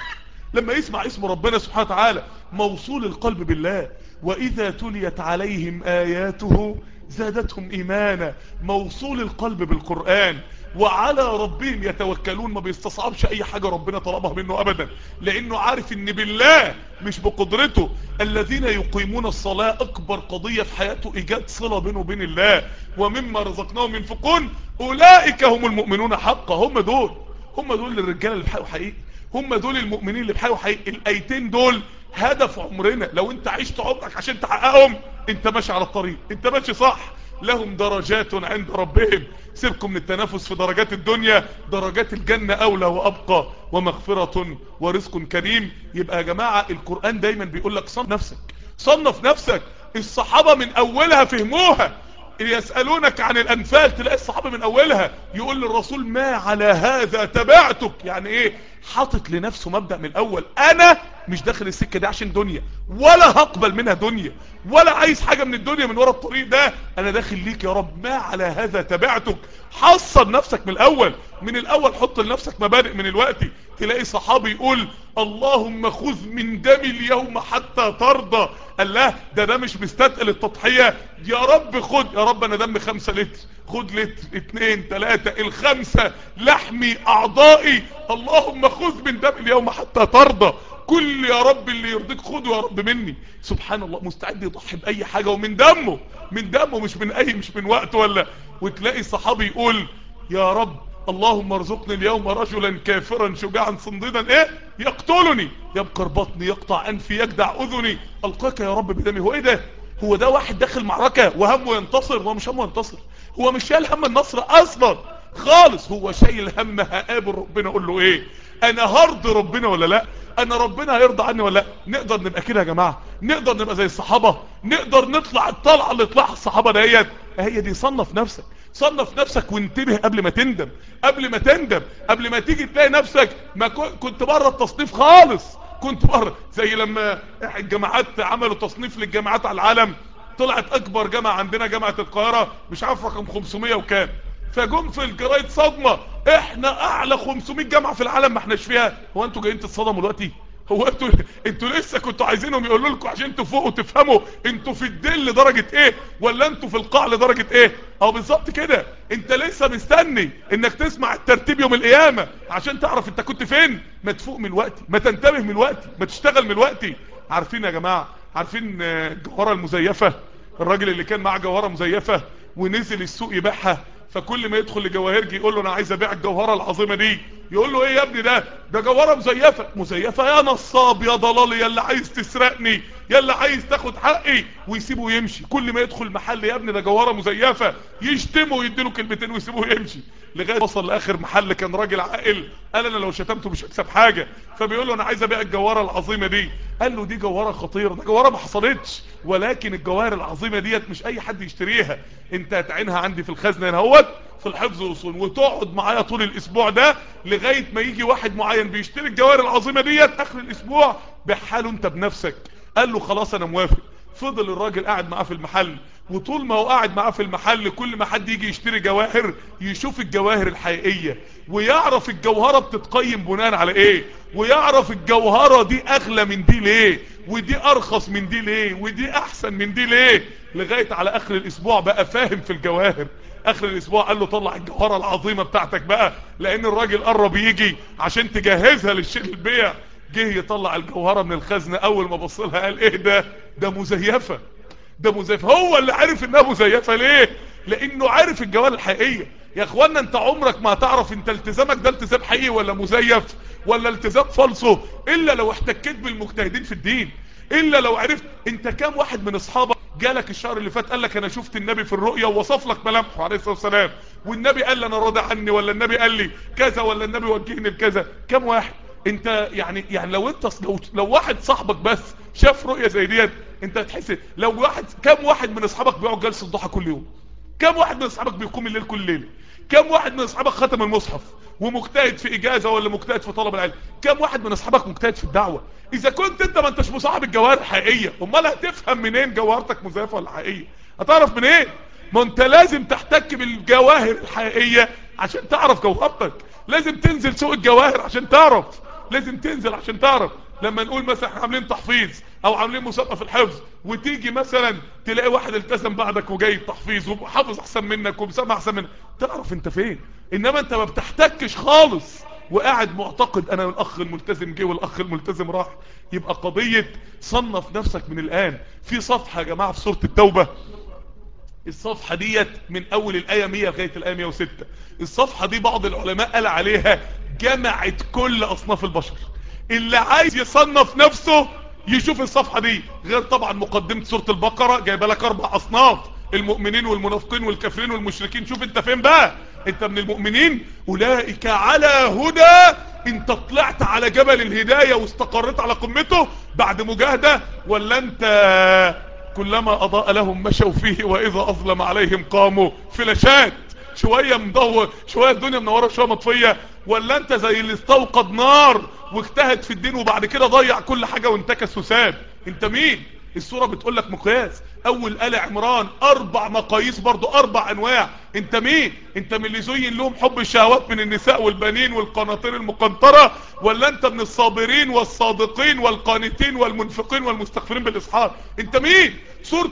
لما يسمع اسم ربنا سبحانه وتعالى موصول القلب بالله. وإذا تليت عليهم آياته زادتهم إيمانا. موصول القلب بالقرآن. وعلى ربهم يتوكلون ما بيستصعبش أي حاجة ربنا طلبها منه ابدا لأنه عارف إن بالله مش بقدرته. الذين يقيمون الصلاة أكبر قضية في حياته إيجاد صلة بينه وبين الله ومما رزقناهم ينفقون أولئك هم المؤمنون حقا هم دول هم دول الرجال اللي بحقوا حقيقي هم دول المؤمنين اللي بحقوا حقيقي. الأيتين دول هدف عمرنا. لو أنت عشت عمرك عشان تحققهم أنت ماشي على الطريق أنت ماشي صح. لهم درجات عند ربهم. سيبكم من التنافس في درجات الدنيا. درجات الجنة أولى وأبقى ومغفرة ورزق كريم. يبقى يا جماعة القرآن دايما بيقول لك صنف نفسك. صنف نفسك. الصحابة من أولها فهموها. يسألونك عن الأنفال تلاقي الصحابة من أولها. يقول للرسول ما على هذا تبعتك. يعني إيه؟ حاطط لنفسه مبدأ من الأول أنا مش داخل السكة دي عشان دنيا ولا هقبل منها دنيا ولا عايز حاجة من الدنيا من ورا الطريق ده أنا داخل ليك يا رب ما على هذا تبعتك. حصل نفسك من الأول من الأول حط لنفسك مبادئ من الوقت. تلاقي صحابي يقول اللهم خذ من دمي اليوم حتى ترضى. الله ده ده مش مستثقل التضحية. يا رب خد يا رب أنا دم خمسة لتر خد لتر اتنين تلاتة الخمسة لحمي أعضائي. اللهم خذ من دم اليوم حتى ترضى. كل يا رب اللي يرضيك خده يا رب مني. سبحان الله مستعد يضحي بأي حاجة ومن دمه. من دمه مش من أي مش من وقت ولا. وتلاقي صحابي يقول يا رب اللهم ارزقني اليوم رجلا كافرا شجاعا صنديدا إيه؟ يقتلني. يبقر بطني يقطع أنفي يجدع أذني. ألقاك يا رب بدمي. هو إيه ده؟ هو ده واحد داخل معركة وهمه ينتصر؟ هو مش همه ينتصر. هو مش شايل هم النصر أصلا. خالص هو شايل هم هقابل ربنا أقول له إيه؟ أنا هرضي ربنا ولا لا؟ أنا ربنا هيرضى عني ولا لا؟ نقدر نبقى كده يا جماعة؟ نقدر نبقى زي الصحابة؟ نقدر نطلع الطلعة اللي طلعها الصحابة ديت؟ هي دي صنف نفسك. صنف نفسك وانتبه قبل ما تندم. قبل ما تندم قبل ما تيجي تلاقي نفسك ما كنت بره التصنيف خالص. كنت بره زي لما الجامعات عملوا تصنيف للجامعات على العالم. طلعت أكبر جامعة عندنا جامعة القاهرة مش عارف رقم 500 وكام. فجم في الجرايد صدمة. إحنا أعلى 500 جامعة في العالم ما إحناش فيها. هو أنتوا جايين تتصدموا دلوقتي؟ هو أنتوا أنتوا لسه كنتوا عايزينهم يقولوا لكم عشان تفوقوا تفهموا أنتوا في الدل لدرجة إيه؟ ولا أنتوا في القاع لدرجة إيه؟ آه بالظبط كده. أنت لسه مستني إنك تسمع الترتيب يوم القيامة عشان تعرف أنت كنت فين. ما تفوق من الوقت ما تنتبه من الوقت ما تشتغل من الوقت. عارفين يا جماعة عارفين الجوهرة المزيفة؟ الراجل اللي كان معاه جوهرة مزيفة ونزل السوق يبيعها. فكل ما يدخل لجواهرجي يقول له أنا عايز أبيع الجوهرة العظيمة دي. يقول له إيه يا ابني ده؟ ده جوهرة مزيفة. مزيفة يا نصاب يا ضلالي يا اللي عايز تسرقني. اللي عايز تاخد حقي ويسيبه يمشي. كل ما يدخل محل يا ابني ده جوهرة مزيفة. يشتمه ويديله كلمتين ويسيبه يمشي. لغاية وصل لآخر محل كان راجل عاقل. قال أنا لو شتمته مش هكسب حاجة. فبيقول له أنا عايز أبيع الجوهرة العظيمة دي. قال له دي جوهرة خطيرة. ده جوهرة ما حصلتش. ولكن الجواهر العظيمة ديت مش أي حد يشتريها. أنت هتعينها عندي في الخزنة هنا أهوت في الحفظ والصون. وتقعد معايا طول الأسبوع ده لغاية ما يجي واحد معين بيشتري الجواهر العظيمة ديت آخر الأسبوع. بحاله أنت بنفسك. قال له خلاص أنا موافق. فضل الراجل قاعد معاه في المحل وطول ما هو قاعد معاه في المحل كل ما حد يجي يشتري جواهر يشوف الجواهر الحقيقية ويعرف الجوهرة بتتقيم بناء على إيه ويعرف الجوهرة دي أغلى من دي ليه ودي أرخص من دي ليه ودي أحسن من دي ليه لغاية على آخر الأسبوع بقى فاهم في الجواهر. آخر الأسبوع قال له طلع الجوهرة العظيمة بتاعتك بقى لأن الراجل قرب يجي عشان تجهزها للشيء البيع جه يطلع الجوهرة من الخزنة أول ما بص لها قال إيه ده؟ ده مزيفة. ده مزيفة. هو اللي عارف إنها مزيفة ليه؟ لأنه عارف الجوهرة الحقيقية. يا إخوانا أنت عمرك ما هتعرف أنت التزامك ده التزام حقيقي ولا مزيف ولا التزام فالصو إلا لو احتكيت بالمجتهدين في الدين. إلا لو عرفت أنت كام واحد من أصحابك جالك الشهر اللي فات قال لك أنا شفت النبي في الرؤيا ووصف لك ملامحه عليه الصلاة والسلام والنبي قال لي أنا راضي عني ولا النبي قال لي كذا ولا النبي وجهني بكذا. كام واحد؟ انت يعني يعني لو انت لو, لو واحد صاحبك بس شاف رؤيا زي ديت انت هتحس لو واحد كام واحد من اصحابك بيقعد جلسة ضحى كل يوم؟ كام واحد من اصحابك بيقوم الليل كل ليلة؟ كم واحد من اصحابك ختم المصحف ومجتهد في إجازة ولا مجتهد في طلب العلم؟ كم واحد من اصحابك مجتهد في الدعوة؟ إذا كنت انت ما انتش مصاحب الجواهر الحقيقية أمال هتفهم منين جوهرتك مزيفة ولا حقيقية؟ هتعرف منين؟ ما انت لازم تحتك بالجواهر الحقيقية عشان تعرف جوهرتك لازم تنزل سوق الجواهر عشان تعرف. لازم تنزل عشان تعرف لما نقول مثلا إحنا عاملين تحفيظ أو عاملين مسابقة في الحفظ وتيجي مثلا تلاقي واحد التزم بعدك وجاي تحفيظ وحافظ أحسن منك ومسامع أحسن منك تعرف أنت فين؟ إنما أنت ما بتحتكش خالص وقاعد معتقد أنا الاخ الملتزم جه والأخ الملتزم راح. يبقى قضية صنف نفسك من الآن. في صفحة يا جماعة في سورة التوبة الصفحة ديت من أول الآية 100 لغاية الآية 106 الصفحة دي بعض العلماء قال عليها جمعت كل أصناف البشر. اللي عايز يصنف نفسه يشوف الصفحة دي غير طبعا مقدمة سورة البقرة جايبة لك أربع أصناف المؤمنين والمنافقين والكافرين والمشركين. شوف أنت فين بقى؟ أنت من المؤمنين؟ أولئك على هدى انت طلعت على جبل الهداية واستقريت على قمته بعد مجاهدة ولا أنت كلما أضاء لهم مشوا فيه وإذا أظلم عليهم قاموا فلاشات شوية مضوء شوية الدنيا منورة شوية مطفية. ولا أنت زي اللي استوقد نار واجتهد في الدين وبعد كده ضيع كل حاجة وانتكس وساب. أنت مين؟ الصورة بتقول لك مقياس. أول آل عمران أربع مقاييس برضو أربع أنواع. أنت مين؟ أنت من اللي زين لهم حب الشهوات من النساء والبنين والقناطير المقنطرة؟ ولا أنت من الصابرين والصادقين والقانتين والمنفقين والمستغفرين بالاسحار أنت مين؟ سورة,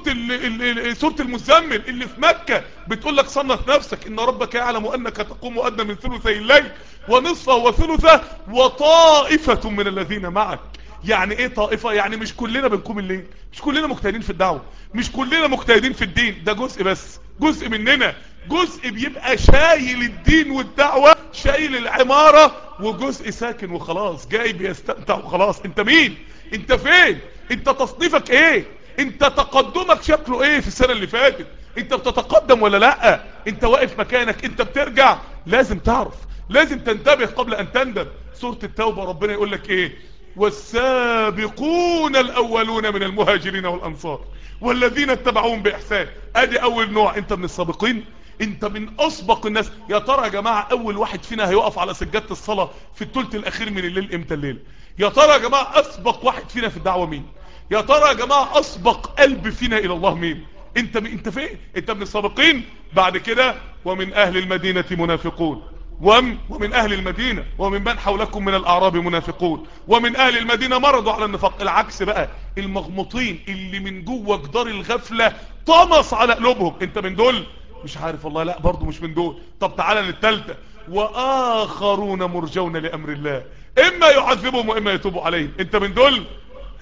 سورة المزمل اللي في مكة بتقول لك صنف نفسك. إن ربك يعلم أنك تقوم ادنى من ثلثي الليل ونصفه وثلثه وطائفة من الذين معك. يعني إيه طائفة؟ يعني مش كلنا بنقوم الليل مش كلنا مجتهدين في الدعوة مش كلنا مجتهدين في الدين ده جزء بس جزء مننا جزء بيبقى شايل الدين والدعوة شايل العمارة وجزء ساكن وخلاص جاي بيستمتع وخلاص. انت مين؟ انت فين؟ انت تصنيفك إيه؟ انت تقدمك شكله إيه في السنة اللي فاتت؟ انت بتتقدم ولا لأ؟ انت واقف مكانك انت بترجع لازم تعرف لازم تنتبه قبل أن تندم. سورة التوبة ربنا يقول لك إيه؟ والسابقون الأولون من المهاجرين والأنصار والذين اتبعوهم بإحسان. أدي أول نوع أنت من السابقين؟ أنت من أسبق الناس. يا ترى يا جماعة أول واحد فينا هيقف على سجادة الصلاة في الثلث الأخير من الليل إمتى الليل؟ يا ترى يا جماعة أسبق واحد فينا في الدعوة مين؟ يا ترى يا جماعة أسبق قلب فينا إلى الله مين؟ أنت. أنت فين أنت من السابقين؟ بعد كده ومن أهل المدينة منافقون. ومن أهل المدينة ومن من حولكم من الأعراب منافقون ومن أهل المدينة مرضوا على النفاق. العكس بقى المغمطين اللي من جوه جدار الغفلة طمس على قلوبهم. انت من دول؟ مش عارف والله. لا برضو مش من دول. طب تعالى للتالتة. وآخرون مرجون لأمر الله. إما يعذبهم وإما يتوبوا عليهم. انت من دول؟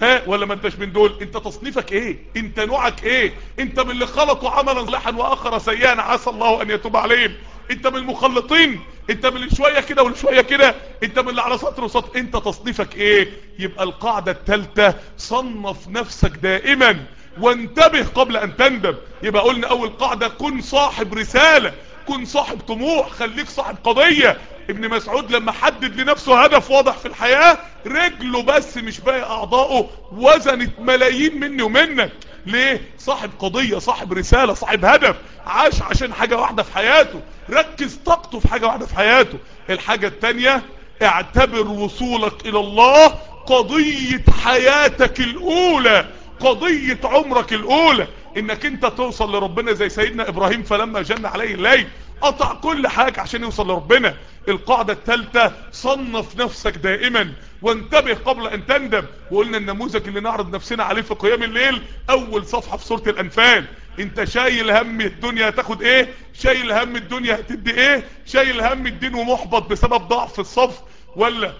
ها ولا ما انتش من دول؟ انت تصنيفك إيه؟ انت نوعك إيه؟ انت من اللي خلطوا عملا صالحا وآخر سيئا عسى الله أن يتوب عليهم. انت من المخلطين. انت من شوية كده والشوية كده. انت من اللي على سطر وسطر انت تصنيفك إيه؟ يبقى القاعدة التالتة صنف نفسك دائما وانتبه قبل أن تندم. يبقى قلنا أول قاعدة كن صاحب رسالة كن صاحب طموح خليك صاحب قضية. ابن مسعود لما حدد لنفسه هدف واضح في الحياة رجله بس مش باقي اعضائه وزنت ملايين مني ومنك. ليه؟ صاحب قضية صاحب رسالة صاحب هدف. عاش عشان حاجة واحدة في حياته. ركز طاقته في حاجة واحدة في حياته. الحاجة التانية اعتبر وصولك إلى الله قضية حياتك الأولى قضية عمرك الأولى. إنك أنت توصل لربنا زي سيدنا إبراهيم فلما جن عليه الليل. قطع كل حاجة عشان يوصل لربنا. القاعدة الثالثة صنف نفسك دائما وانتبه قبل أن تندم. وقلنا النموذج اللي نعرض نفسنا عليه في قيام الليل أول صفحة في سورة الأنفال. أنت شايل هم الدنيا هتاخد إيه؟ شايل هم الدنيا هتدي إيه؟ شايل هم الدين ومحبط بسبب ضعف الصف ولا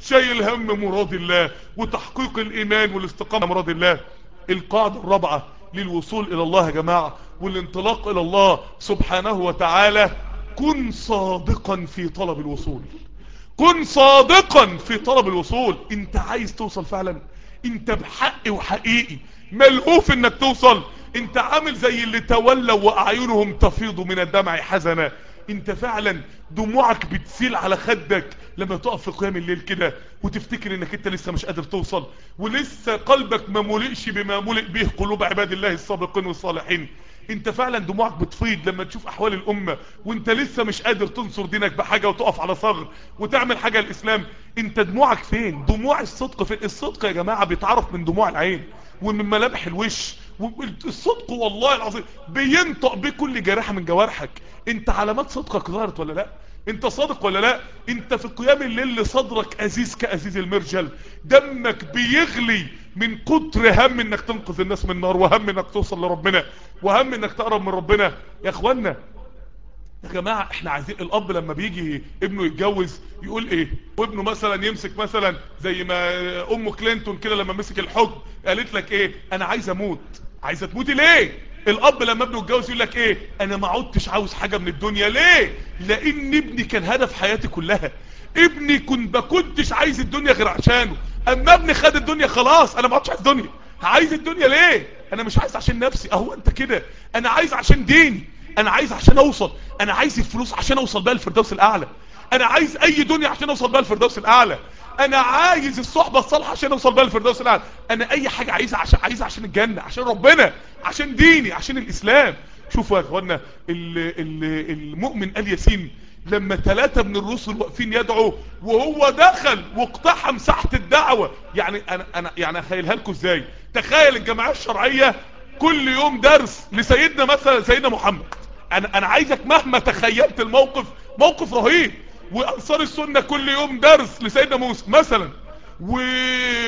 شايل هم مراد الله وتحقيق الإيمان والاستقامة مراد الله؟ القاعدة الرابعة للوصول إلى الله يا جماعة والانطلاق إلى الله سبحانه وتعالى كن صادقا في طلب الوصول. كن صادقا في طلب الوصول. انت عايز توصل فعلا. انت بحق وحقيقي. ملهوف إنك توصل. انت عامل زي اللي تولوا وأعينهم تفيض من الدمع حزنا. انت فعلا دموعك بتسيل على خدك لما تقف في قيام الليل كده وتفتكر إنك أنت لسه مش قادر توصل ولسه قلبك ما ملئش بما ملئ به قلوب عباد الله السابقين والصالحين. انت فعلا دموعك بتفيض لما تشوف أحوال الأمة وانت لسه مش قادر تنصر دينك بحاجة وتقف على ثغر وتعمل حاجة الاسلام انت دموعك فين؟ دموع الصدق فين؟ الصدق يا جماعة بيتعرف من دموع العين ومن ملامح الوش الصدق والله العظيم بينطق بكل جارحة من جوارحك. انت علامات صدقك ظهرت ولا لا؟ انت صادق ولا لا؟ انت في قيام الليل صدرك أزيز كأزيز المرجل. دمك بيغلي من كتر هم انك تنقذ الناس من النار وهم انك توصل لربنا وهم انك تقرب من ربنا. يا اخوانا يا جماعة إحنا عايزين الأب لما بيجي ابنه يتجوز يقول إيه؟ وابنه مثلا يمسك مثلا زي ما أم كلينتون كده لما مسك الحكم قالت لك إيه؟ أنا عايز أموت. عايزة تموتي ليه؟ الأب لما ابنه اتجوز يقول لك إيه؟ أنا ما عدتش عاوز حاجة من الدنيا ليه؟ لأن ابني كان هدف حياتي كلها. ابني كنت ما كنتش عايز الدنيا غير عشانه. أما ابني خد الدنيا خلاص أنا ما عدتش عايز الدنيا. عايز الدنيا ليه؟ أنا مش عايز عشان نفسي. أهو أنت كده. أنا عايز عشان ديني. أنا عايز عشان اوصل أنا عايز الفلوس عشان اوصل بقى الفردوس الاعلى. أنا عايز اي دنيا عشان اوصل بقى الفردوس الاعلى. أنا عايز الصحبة الصالحة عشان اوصل بقى الفردوس الاعلى. أنا اي حاجة عايزها عشان عايزها عشان الجنة عشان ربنا عشان ديني عشان الإسلام. شوفوا يا اخوانا ال- ال- المؤمن ال ياسين لما ثلاثة من الرسل واقفين يدعوا وهو دخل واقتحم ساحة الدعوة يعني أنا أنا يعني أخيلها لكم إزاي؟ تخيل الجماعة الشرعية كل يوم درس لسيدنا مثلا سيدنا محمد. أنا أنا عايزك مهما تخيلت الموقف موقف رهيب. وأنصار السنة كل يوم درس لسيدنا موسى مثلا. و...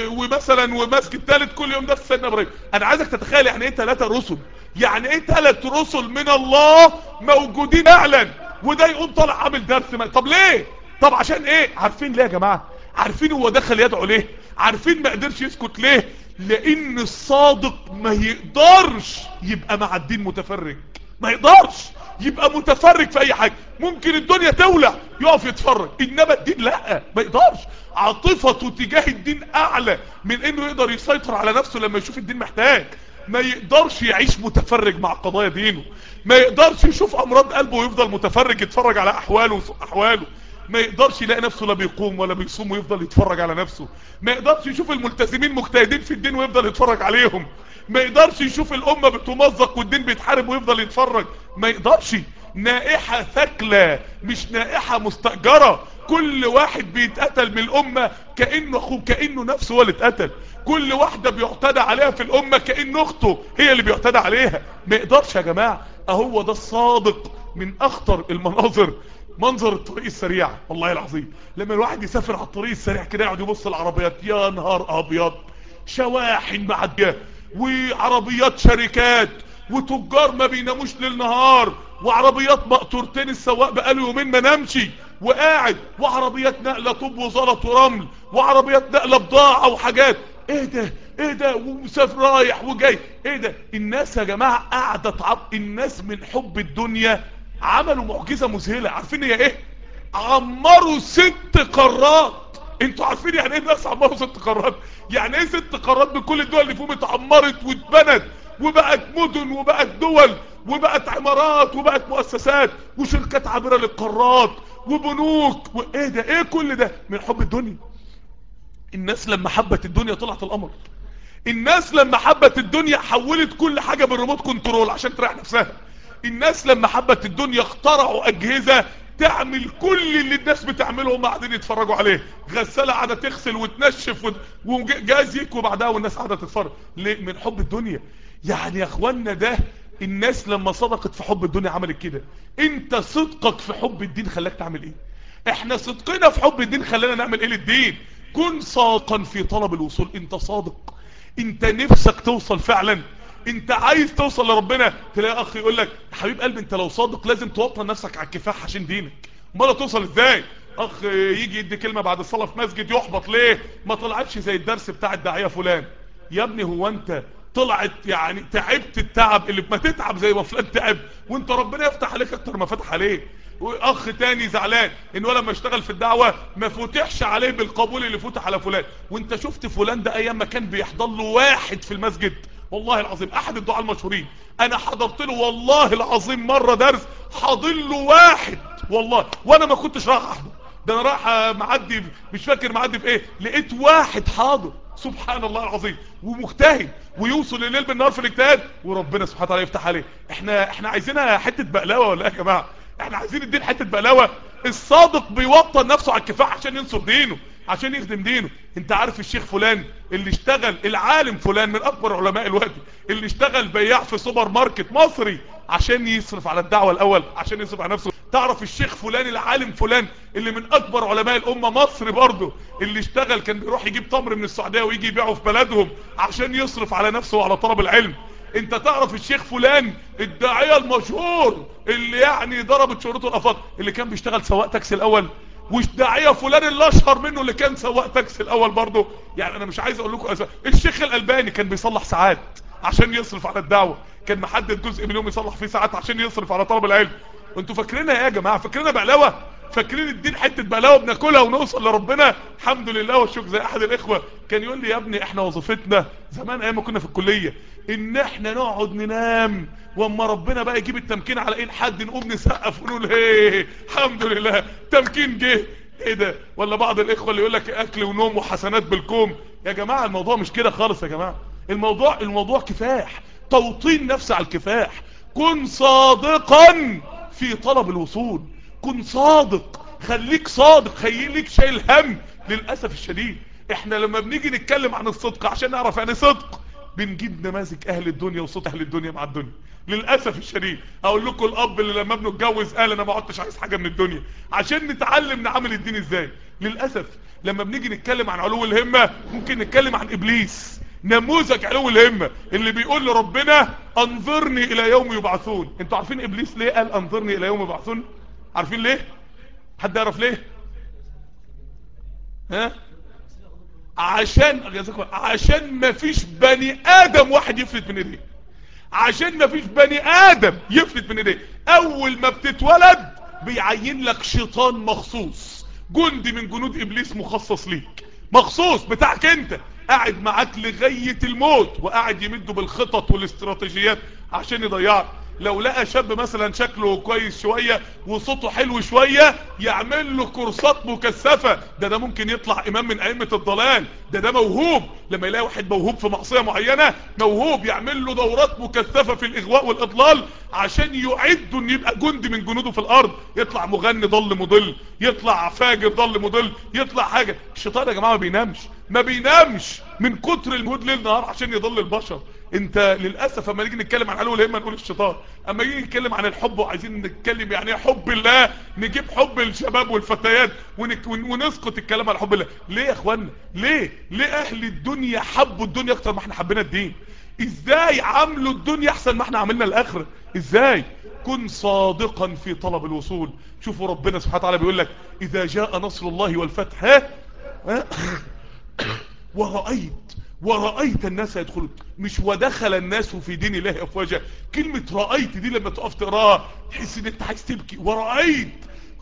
ومثلا ومسجد ثالث كل يوم درس سيدنا إبراهيم. أنا عايزك تتخيل يعني إيه ثلاثة رسل. يعني إيه ثلاث رسل من الله موجودين فعلا؟ وده يقوم طالع عامل درس ما... طب ليه؟ طب عشان إيه؟ عارفين ليه يا جماعة؟ عارفين هو دخل يدعو ليه؟ عارفين ما قدرش يسكت ليه؟ لأن الصادق ما يقدرش يبقى مع الدين متفرج. ما يقدرش يبقى متفرج في أي حاجة. ممكن الدنيا تولع يقف يتفرج. إنما الدين لا ما يقدرش. عاطفته تجاه الدين أعلى من إنه يقدر يسيطر على نفسه لما يشوف الدين محتاج. ما يقدرش يعيش متفرج مع قضايا دينه. ما يقدرش يشوف أمراض قلبه ويفضل متفرج يتفرج على أحواله أحواله. ما يقدرش يلاقي نفسه لا بيقوم ولا بيصوم ويفضل يتفرج على نفسه. ما يقدرش يشوف الملتزمين مجتهدين في الدين ويفضل يتفرج عليهم. ما يقدرش يشوف الأمة بتمزق والدين بيتحارب ويفضل يتفرج. ما يقدرش. نائحة ثكلة مش نائحة مستأجرة. كل واحد بيتقتل من الأمة كأنه أخوه كأنه نفسه هو اللي اتقتل. كل واحدة بيعتدى عليها في الأمة كأن أخته هي اللي بيعتدى عليها. ما يقدرش يا جماعة. أهو ده الصادق من أخطر المناظر. منظر الطريق السريع. والله العظيم. لما الواحد يسافر على الطريق السريع كده يقعد يبص العربيات. يا نهار أبيض. شواحن معدية. وعربيات شركات وتجار ما بيناموش للنهار وعربيات مقطورتين السواق بقاله يومين ما نامشي وقاعد وعربيات نقلة طوب وزلط ورمل وعربيات نقلة بضاعة وحاجات إيه ده؟ إيه ده؟ ومسافر رايح وجاي. إيه ده؟ الناس يا جماعة قاعدة تعب. الناس من حب الدنيا عملوا معجزة مذهلة. عارفين هي إيه؟ عمروا ست قارات. أنتوا عارفين يعني إيه الناس عمروا ست قارات يعني إيه ست قارات من كل الدول اللي فيهم اتعمرت واتبنت وبقت مدن وبقت دول وبقت عمارات وبقت مؤسسات وشركات عابرة للقارات وبنوك وايه ده؟ إيه كل ده؟ من حب الدنيا. الناس لما حبت الدنيا طلعت القمر. الناس لما حبت الدنيا حولت كل حاجة بال remote control عشان تريح نفسها. الناس لما حبت الدنيا اخترعوا أجهزة تعمل كل اللي الناس بتعمله هم قاعدين يتفرجوا عليه. غسالة قاعدة تغسل وتنشف وت- وجاز يكوي بعدها والناس قاعدة تتفرج. ليه؟ من حب الدنيا. يعني يا اخوانا ده الناس لما صدقت في حب الدنيا عملت كده. انت صدقك في حب الدين خلاك تعمل إيه؟ إحنا صدقنا في حب الدين خلانا نعمل إيه للدين؟ كن صادقا في طلب الوصول. انت صادق. انت نفسك توصل فعلا. انت عايز توصل لربنا تلاقي أخ يقول لك يا حبيب قلبي انت لو صادق لازم توطن نفسك على الكفاح عشان دينك. أمال توصل إزاي؟ أخ يجي يدي كلمة بعد الصلاة في مسجد يحبط ليه؟ ما طلعتش زي الدرس بتاع الداعية فلان. يا ابني هو أنت طلعت يعني تعبت التعب اللي ما تتعب زي ما فلان تعب وأنت ربنا يفتح عليك أكتر ما فتح عليه. وأخ تاني زعلان إن هو لما اشتغل في الدعوة ما فتحش عليه بالقبول اللي فتح على فلان. وأنت شفت فلان ده أيام ما كان بيحضر له واحد في المسجد؟ والله العظيم أحد الدعاء المشهورين. أنا حضرت له والله العظيم مرة درس حاضر له واحد والله وأنا ما كنتش رايح أحضر. ده أنا رايح معدي مش فاكر معدي في إيه لقيت واحد حاضر. سبحان الله العظيم. ومجتهد ويوصل الليل بالنهار في الاجتهاد وربنا سبحانه وتعالى يفتح عليه. إحنا إحنا عايزينها حتة بقلاوة ولا إيه يا جماعة؟ إحنا عايزين الدين حتة بقلاوة. الصادق بيوطن نفسه على الكفاح عشان ينصر دينه. عشان يخدم دينه. انت عارف الشيخ فلان اللي اشتغل العالم فلان من أكبر علماء الوقت اللي اشتغل بياع في سوبر ماركت مصري عشان يصرف على الدعوة الأول عشان يصرف على نفسه. تعرف الشيخ فلان العالم فلان اللي من أكبر علماء الأمة مصري برضه اللي اشتغل كان بيروح يجيب تمر من السعودية ويجي يبيعه في بلدهم عشان يصرف على نفسه وعلى طلب العلم. انت تعرف الشيخ فلان الداعية المشهور اللي يعني ضربت شهرته الأفاق اللي كان بيشتغل سواق تاكسي الأول. وش داعية فلان اللي أشهر منه اللي كان سواق تاكسي الأول برضه. يعني أنا مش عايز أقول لكم أسا. الشيخ الألباني كان بيصلح ساعات عشان يصرف على الدعوة. كان محدد جزء من يوم يصلح فيه ساعات عشان يصرف على طلب العلم. وانتوا فاكرينها إيه يا جماعة؟ فاكرينها بقلاوة فاكرين الدين حتة بلاوه بناكلها ونوصل لربنا؟ الحمد لله والشكر. زي أحد الإخوة كان يقول لي يا ابني إحنا وظيفتنا زمان أيام ما كنا في الكلية إن إحنا نقعد ننام وأما ربنا بقى يجيب التمكين على إيد حد نقوم نسقف ونقول إيه الحمد لله. تمكين جه. إيه ده؟ ولا بعض الإخوة اللي يقول لك أكل ونوم وحسنات بالكوم. يا جماعة الموضوع مش كده خالص يا جماعة. الموضوع الموضوع كفاح. توطين نفس على الكفاح. كن صادقا في طلب الوصول. كن صادق. خليك صادق خليك شايل هم. للأسف الشديد إحنا لما بنيجي نتكلم عن الصدق عشان نعرف يعني صدق بنجيب نماذج أهل الدنيا وصوت أهل الدنيا مع الدنيا. للأسف الشديد أقول لكم الأب اللي لما ابنه اتجوز قال أنا ما عدتش عايز حاجة من الدنيا. عشان نتعلم نعمل الدين إزاي؟ للأسف لما بنيجي نتكلم عن علو الهمة ممكن نتكلم عن إبليس. نموذج علو الهمة اللي بيقول لربنا أنظرني إلى يوم يبعثون. أنتوا عارفين إبليس ليه قال أنظرني إلى يوم يبعثون؟ عارفين ليه؟ حد يعرف ليه؟ ها؟ عشان عشان ما فيش بني آدم واحد يفلت من ايديه. عشان ما فيش بني آدم يفلت من ايديه. أول ما بتتولد بيعين لك شيطان مخصوص. جندي من جنود إبليس مخصص ليك. مخصوص بتاعك أنت. قاعد معاك لغاية الموت وقاعد يمده بالخطط والاستراتيجيات عشان يضيعك. لو لقى شاب مثلا شكله كويس شوية وصوته حلو شوية يعمل له كورسات مكثفة. ده ده ممكن يطلع إمام من أئمة الضلال. ده ده موهوب. لما يلاقي واحد موهوب في معصية معينة موهوب يعمل له دورات مكثفة في الإغواء والإضلال عشان يعده إن يبقى جندي من جنوده في الأرض. يطلع مغني ضل مضل يطلع فاجر ضل مضل يطلع حاجة. الشيطان يا جماعة ما بينامش. ما بينامش من كتر المجهود ليل نهار عشان يضل البشر. انت للأسف اما نيجي نتكلم عن علو الهمة نقول الشيطان. اما نيجي نتكلم عن الحب وعايزين نتكلم يعني إيه حب الله نجيب حب الشباب والفتيات ونك... ونسقط الكلام على حب الله. ليه يا اخوانا ليه؟ ليه أهل الدنيا حبوا الدنيا أكتر ما إحنا حبينا الدين؟ إزاي عملوا الدنيا أحسن ما إحنا عملنا الآخرة؟ إزاي؟ كن صادقا في طلب الوصول. شوفوا ربنا سبحانه وتعالى بيقول لك إذا جاء نصر الله والفتح ها؟ ورأيت ورأيت الناس يدخلون. مش ودخل الناس في دين الله افواجا كلمة رأيت دي لما تقف تقراها تحس إن أنت عايز تبكي. ورأيت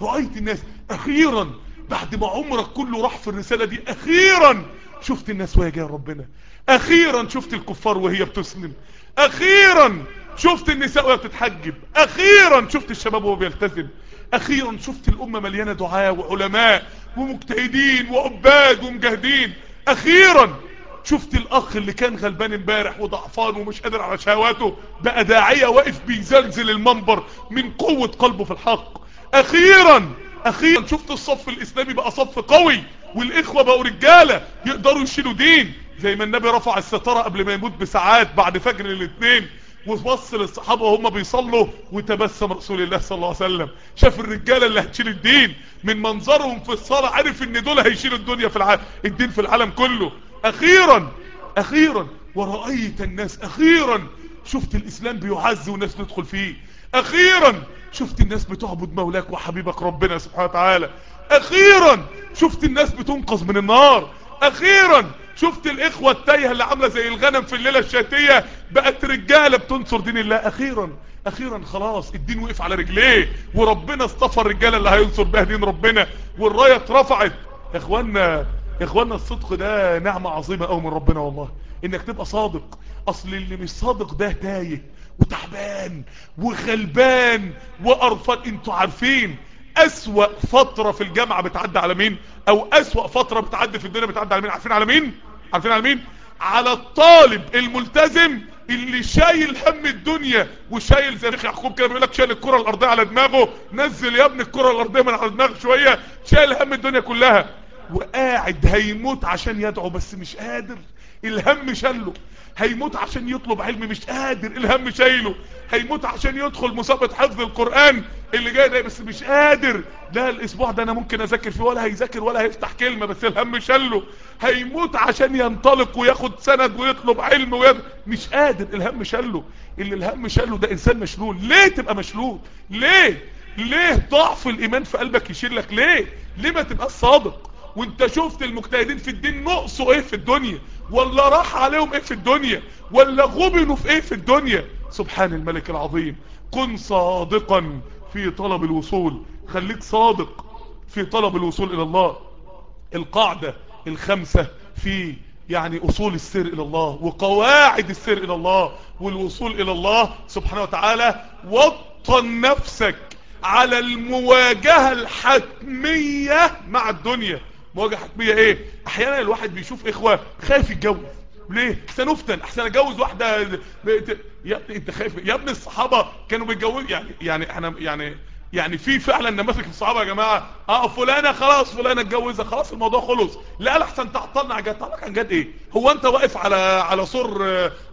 رأيت الناس أخيرا بعد ما عمرك كله راح في الرسالة دي أخيرا شفت الناس وهي جاية ربنا أخيرا شفت الكفار وهي بتسلم. أخيرا شفت النساء وهي بتتحجب. أخيرا شفت الشباب وهو بيلتزم. أخيرا شفت الأمة مليانة دعاء وعلماء ومجتهدين وعباد ومجاهدين. أخيرا شفت الأخ اللي كان غلبان امبارح وضعفان ومش قادر على شهواته بقى داعية واقف بيزلزل المنبر من قوة قلبه في الحق. أخيرا أخيرا شفت الصف الإسلامي بقى صف قوي والإخوة بقوا رجالة يقدروا يشيلوا دين زي ما النبي رفع الستارة قبل ما يموت بساعات بعد فجر الاثنين وبص للصحابة وهم بيصلوا وتبسم رسول الله صلى الله عليه وسلم. شاف الرجالة اللي هتشيل الدين من منظرهم في الصلاة عارف إن دول هيشيلوا الدنيا في العالم الدين في العالم كله. أخيرا أخيرا ورأيت الناس أخيرا. شفت الإسلام بيعز وناس تدخل فيه. أخيرا شفت الناس بتعبد مولاك وحبيبك ربنا سبحانه وتعالى. أخيرا شفت الناس بتنقذ من النار. أخيرا شفت الإخوة التايهة اللي عاملة زي الغنم في الليلة الشاتية. بقت رجالة بتنصر دين الله. أخيرا أخيرا خلاص الدين وقف على رجليه. وربنا اصطفى الرجالة اللي هينصر بها دين ربنا. والراية اترفعت. اخوانا يا إخوانا الصدق ده نعمة عظيمة قوي من ربنا والله. إنك تبقى صادق. أصل اللي مش صادق ده تايه وتعبان وغلبان وقرفان أنتوا عارفين أسوأ فترة في الجامعة بتعدي على مين؟ أو أسوأ فترة بتعدي في الدنيا بتعدي على مين؟ عارفين على مين؟ عارفين على مين؟ على الطالب الملتزم اللي شايل هم الدنيا وشايل زي أخي يعقوب كده بيقول لك شايل الكرة الأرضية على دماغه. نزل يا ابني الكرة الأرضية من على دماغك شوية. شايل هم الدنيا كلها. وقاعد هيموت عشان يدعو بس مش قادر. الهم شاله. هيموت عشان يطلب علم مش قادر. الهم شايله. هيموت عشان يدخل مسابقة حفظ القرآن اللي جاي ده بس مش قادر. ده الأسبوع ده أنا ممكن أذاكر فيه ولا هيذاكر ولا هيفتح كلمة بس الهم شاله. هيموت عشان ينطلق وياخد سند ويطلب علم ويد... مش قادر. الهم شاله. اللي الهم شاله ده إنسان مشلول. ليه تبقى مشلول؟ ليه؟ ليه ضعف الإيمان في قلبك يشيلك؟ ليه؟ ليه ما تبقى صادق؟ وانت شفت المجتهدين في الدين نقصوا إيه في الدنيا؟ ولا راح عليهم إيه في الدنيا؟ ولا غبنوا في إيه في الدنيا؟ سبحان الملك العظيم. كن صادقا في طلب الوصول. خليك صادق في طلب الوصول إلى الله. القاعدة الخمسة في يعني أصول السر إلى الله وقواعد السر إلى الله والوصول إلى الله سبحانه وتعالى. وطن نفسك على المواجهة الحتمية مع الدنيا. مواجهة حتمية إيه؟ أحيانا الواحد بيشوف إخوة خايف يتجوز. ليه؟ أحسن أفتن أحسن أتجوز واحدة. بت... يا ابني أنت خايف. يا ابني الصحابة كانوا بيتجوزوا. يعني يعني إحنا يعني يعني في فعلا نماذج الصحابة يا جماعة. آه فلانة خلاص فلانة اتجوزها خلاص الموضوع خلص. لا لا احسن تعطلنا عن جد عن جد إيه؟ هو أنت واقف على على سور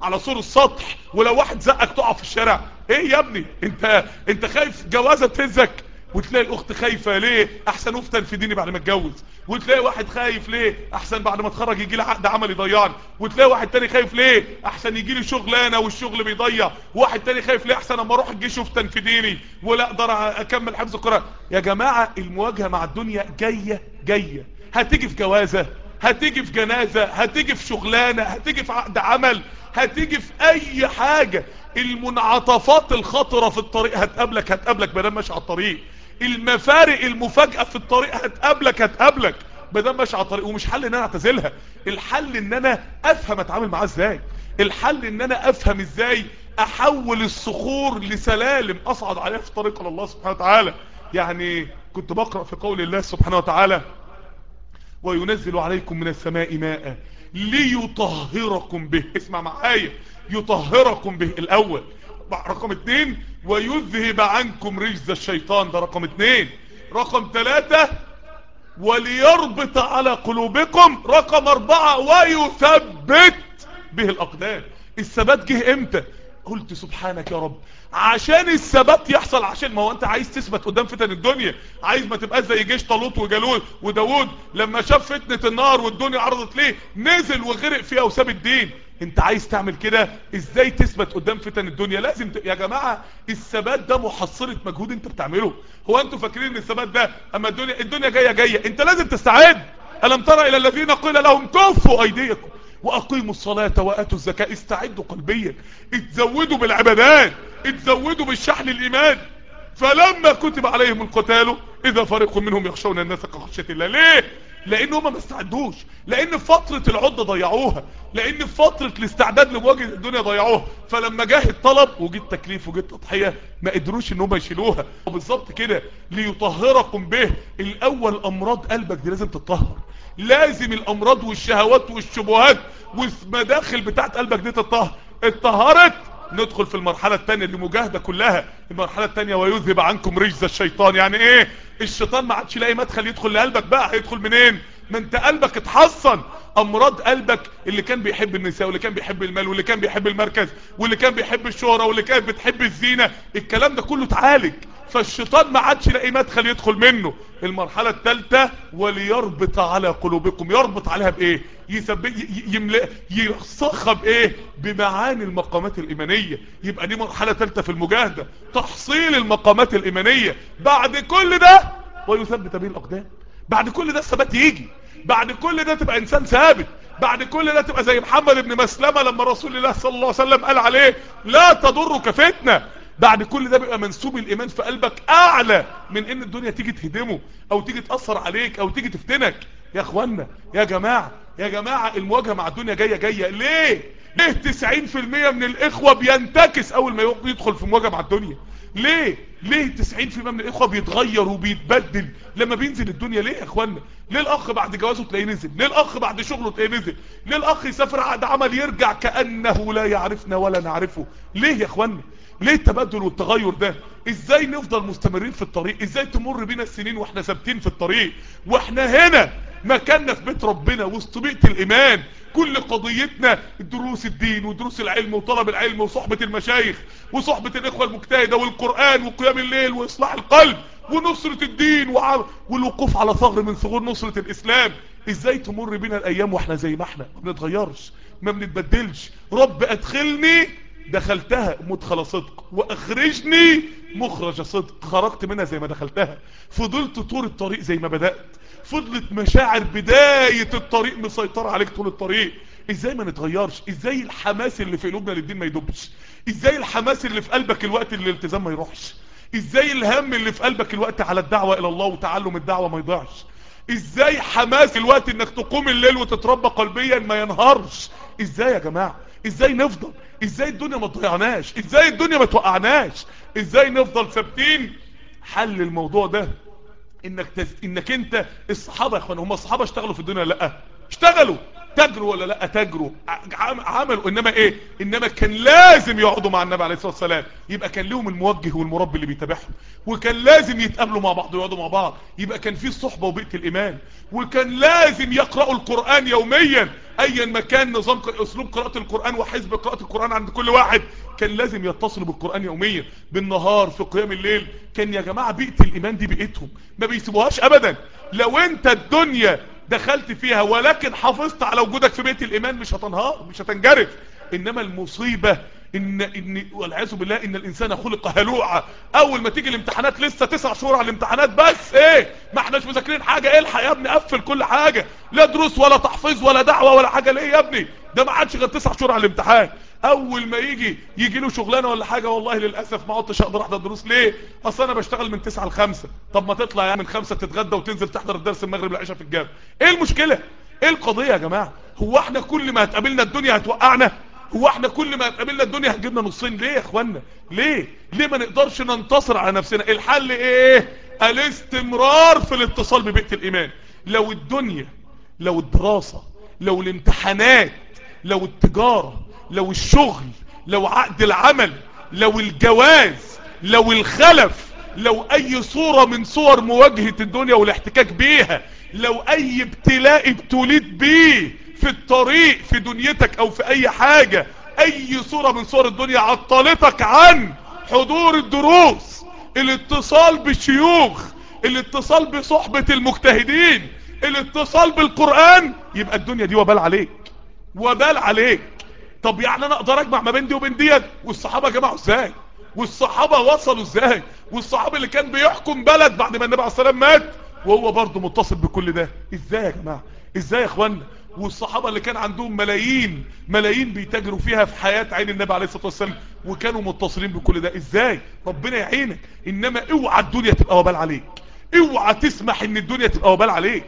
على سور السطح ولو واحد زقك تقع في الشارع. إيه يا ابني؟ انت أنت خايف جوازة تهزك. وتلاقي الأخت خايفة ليه؟ أحسن افتن في ديني بعد ما اتجوز. وتلاقي واحد خايف ليه؟ أحسن بعد ما اتخرج يجي لي عقد عمل يضيعني. وتلاقي واحد تاني خايف ليه؟ أحسن يجي لي شغلانه والشغل بيضيع. واحد تاني خايف ليه؟ أحسن أما أروح الجيش افتن في ديني ولا أقدر أكمل حفظ القرآن. يا جماعة المواجهة مع الدنيا جاية جاية. هتيجي في جوازة هتيجي في جنازة هتيجي في شغلانة هتيجي في عقد عمل هتيجي في أي حاجة. المنعطفات الخطرة في الطريق هتقابلك هتقابلك بدل ماشي على الطريق. المفارق المفاجأة في الطريق هتقابلك هتقابلك. بدل ماشي على الطريق ومش حل إن أنا أعتزلها. الحل إن أنا أفهم أتعامل معاه إزاي. الحل إن أنا أفهم إزاي أحول الصخور لسلالم أصعد عليها في طريق الله سبحانه وتعالى. يعني كنت بقرأ في قول الله سبحانه وتعالى وينزل عليكم من السماء ماء ليطهركم به. اسمع معايا. يطهركم به. الأول. رقم اتنين ويذهب عنكم رجز الشيطان ده رقم اتنين. رقم تلاتة وليربط على قلوبكم رقم اربعة ويثبت به الأقدام. الثبات جه إمتى؟ قلت سبحانك يا رب. عشان الثبات يحصل عشان ما هو أنت عايز تثبت قدام فتن الدنيا عايز ما تبقاش زي جيش طالوت وجالوت وداوود لما شاف فتنة النار والدنيا عرضت ليه نزل وغرق فيها وساب الدين. انت عايز تعمل كده؟ إزاي تثبت قدام فتن الدنيا؟ لازم ت... يا جماعة الثبات ده محصلة مجهود انت بتعمله. هو أنتوا فاكرين ان الثبات ده اما الدنيا الدنيا جاية جاية. انت لازم تستعد. ألم ترى إلى الذين قيل لهم كفوا أيديكم وأقيموا الصلاة وآتوا الزكاة. استعدوا قلبيا. اتزودوا بالعبادات. اتزودوا بالشحن الإيمان. فلما كتب عليهم القتال إذا فريق منهم يخشون الناس كخشية الله. ليه؟ لأن هم ما استعدوش لأن فترة العدة ضيعوها لأن فترة الاستعداد لمواجهة الدنيا ضيعوها. فلما جه الطلب وجه التكليف وجه التضحية ما قدروش إن هم يشيلوها. وبالظبط كده ليطهركم به الأول أمراض قلبك دي لازم تتطهر. لازم الأمراض والشهوات والشبهات والمداخل بتاعت قلبك دي تتطهر. اتطهرت ندخل في المرحلة التانية دي مجاهدة كلها. المرحلة التانية ويذهب عنكم رجز الشيطان. يعني إيه؟ الشيطان ما عادش لاقي مدخل. يدخل لقلبك بقى. هيدخل منين؟ ما أنت قلبك اتحصن. أمراض قلبك اللي كان بيحب النساء واللي كان بيحب المال واللي كان بيحب المركز واللي كان بيحب الشهرة واللي كانت بتحب الزينة. الكلام ده كله اتعالج. فالشيطان ما عادش لاقي مدخل يدخل منه. المرحلة الثالثة وليربط على قلوبكم. يربط عليها بإيه؟ يثبت يملأ يرسخها بإيه؟ بمعاني المقامات الإيمانية. يبقى دي مرحلة ثالثة في المجاهدة. تحصيل المقامات الإيمانية. بعد كل ده ويثبت به الأقدام. بعد كل ده الثبات يجي. بعد كل ده تبقى إنسان ثابت. بعد كل ده تبقى زي محمد بن مسلمة لما رسول الله صلى الله عليه وسلم قال عليه لا تضرك فتنة. بعد كل ده بيبقى منسوب الايمان في قلبك أعلى من إن الدنيا تيجي تهدمه أو تيجي تأثر عليك أو تيجي تفتنك. يا إخوانا يا جماعة يا جماعة المواجهة مع الدنيا جاية جاية. ليه؟ ليه 90% من الإخوة بينتكس أول ما يدخل في مواجهة مع الدنيا؟ ليه؟ ليه 90% من الإخوة بيتغير وبيتبدل لما بينزل الدنيا؟ ليه يا إخوانا؟ ليه الأخ بعد جوازه تلاقيه نزل؟ ليه الأخ بعد شغله تلاقيه نزل؟ ليه الأخ يسافر عقد عمل يرجع كأنه لا يعرفنا ولا نعرفه؟ ليه يا إخوانا؟ ليه التبدل والتغير ده؟ إزاي نفضل مستمرين في الطريق؟ إزاي تمر بينا السنين وإحنا ثابتين في الطريق؟ وإحنا هنا مكاننا في بيت ربنا وسط بيئة الإيمان. كل قضيتنا دروس الدين ودروس العلم وطلب العلم وصحبة المشايخ وصحبة الإخوة المجتهدة والقرآن وقيام الليل وإصلاح القلب ونصرة الدين. والوقوف على ثغر من ثغور نصرة الإسلام. إزاي تمر بينا الأيام وإحنا زي ما إحنا؟ ما بنتغيرش ما بنتبدلش. رب أدخلني دخلتها مدخل صدق وأخرجني مخرج صدق. خرجت منها زي ما دخلتها. فضلت طول الطريق زي ما بدأت. فضلت مشاعر بداية الطريق مسيطرة عليك طول الطريق. إزاي ما نتغيرش؟ إزاي الحماس اللي في قلوبنا للدين ما يدبش إزاي الحماس اللي في قلبك الوقت اللي الالتزام ما يروحش؟ إزاي الهم اللي في قلبك الوقت على الدعوة إلى الله وتعلم الدعوة ما يضيعش؟ إزاي حماس الوقت إنك تقوم الليل وتتربى قلبيا ما ينهارش؟ إزاي يا جماعة؟ إزاي نفضل؟ إزاي الدنيا ما تضيعناش؟ إزاي الدنيا ما توقعناش؟ إزاي نفضل ثابتين؟ حل الموضوع ده. إنك تز... إنك أنت الصحابة يا إخوان هم الصحابة اشتغلوا في الدنيا لأ؟ اشتغلوا. تجروا ولا لا تجروا عم... عملوا إنما إيه؟ إنما كان لازم يقعدوا مع النبي عليه الصلاة والسلام. يبقى كان لهم الموجه والمربي اللي بيتابعهم. وكان لازم يتقابلوا مع بعض ويقعدوا مع بعض. يبقى كان في الصحبه وبيئة الإيمان. وكان لازم يقرأوا القرآن يوميا. ايا ما كان نظام أسلوب قراءة القرآن وحزب قراءة القرآن عند كل واحد. كان لازم يتصلوا بالقرآن يوميا. بالنهار في قيام الليل. كان يا جماعة بيئة الإيمان دي بيئتهم. ما بيسيبوهاش ابدا. لو أنت الدنيا دخلت فيها ولكن حافظت على وجودك في بيت الإيمان مش هتنهار مش هتنجرف. إنما المصيبة ان ان والعياذ بالله إن الإنسان خلق هلوعا أول ما تيجي الامتحانات لسه تسع شهور على الامتحانات بس إيه؟ ما إحناش مذاكرين حاجة. الحق يا ابني؟ قفل كل حاجة. لا دروس ولا تحفيظ ولا دعوة ولا حاجة. ليه يا ابني؟ ده ما عادش غير تسع شهور على الامتحان. أول ما يجي يجي له شغلانة ولا حاجة والله للأسف ما عدتش أقدر أحضر دروس. ليه؟ أصل أنا بشتغل من 9 ل 5 طب ما تطلع يعني من 5 تتغدى وتنزل تحضر الدرس المغرب العشاء في الجامع. إيه المشكلة؟ إيه القضية يا جماعة؟ هو إحنا كل ما هتقابلنا الدنيا هتوقعنا؟ هو إحنا كل ما هتقابلنا الدنيا هتجيبنا نصين ليه يا اخوانا ليه؟ ليه ما نقدرش ننتصر على نفسنا؟ الحل إيه؟ الاستمرار في الاتصال ببيئة الإيمان. لو الدنيا لو الدراسة لو الامتحانات لو التجارة لو الشغل لو عقد العمل لو الجواز لو الخلف لو أي صورة من صور مواجهة الدنيا والاحتكاك بيها لو أي ابتلاء ابتليت بيه في الطريق في دنيتك أو في أي حاجة أي صورة من صور الدنيا عطلتك عن حضور الدروس الاتصال بالشيوخ الاتصال بصحبة المجتهدين الاتصال بالقرآن يبقى الدنيا دي وبال عليك وبال عليك. طب يعني أنا أقدر اجمع ما بين دي وبين ديت؟ والصحابة جمعوا إزاي؟ والصحابة وصلوا إزاي؟ والصحابي اللي كان بيحكم بلد بعد ما النبي عليه الصلاة مات وهو برضه متصل بكل ده. إزاي يا جماعة؟ إزاي يا اخوانا؟ والصحابة اللي كان عندهم ملايين ملايين بيتاجروا فيها في حياة عين النبي عليه الصلاة والسلام وكانوا متصلين بكل ده. إزاي؟ ربنا يعينك. انما اوعى الدنيا تبقى وبال عليك. اوعى تسمح ان الدنيا تبقى وبال عليك.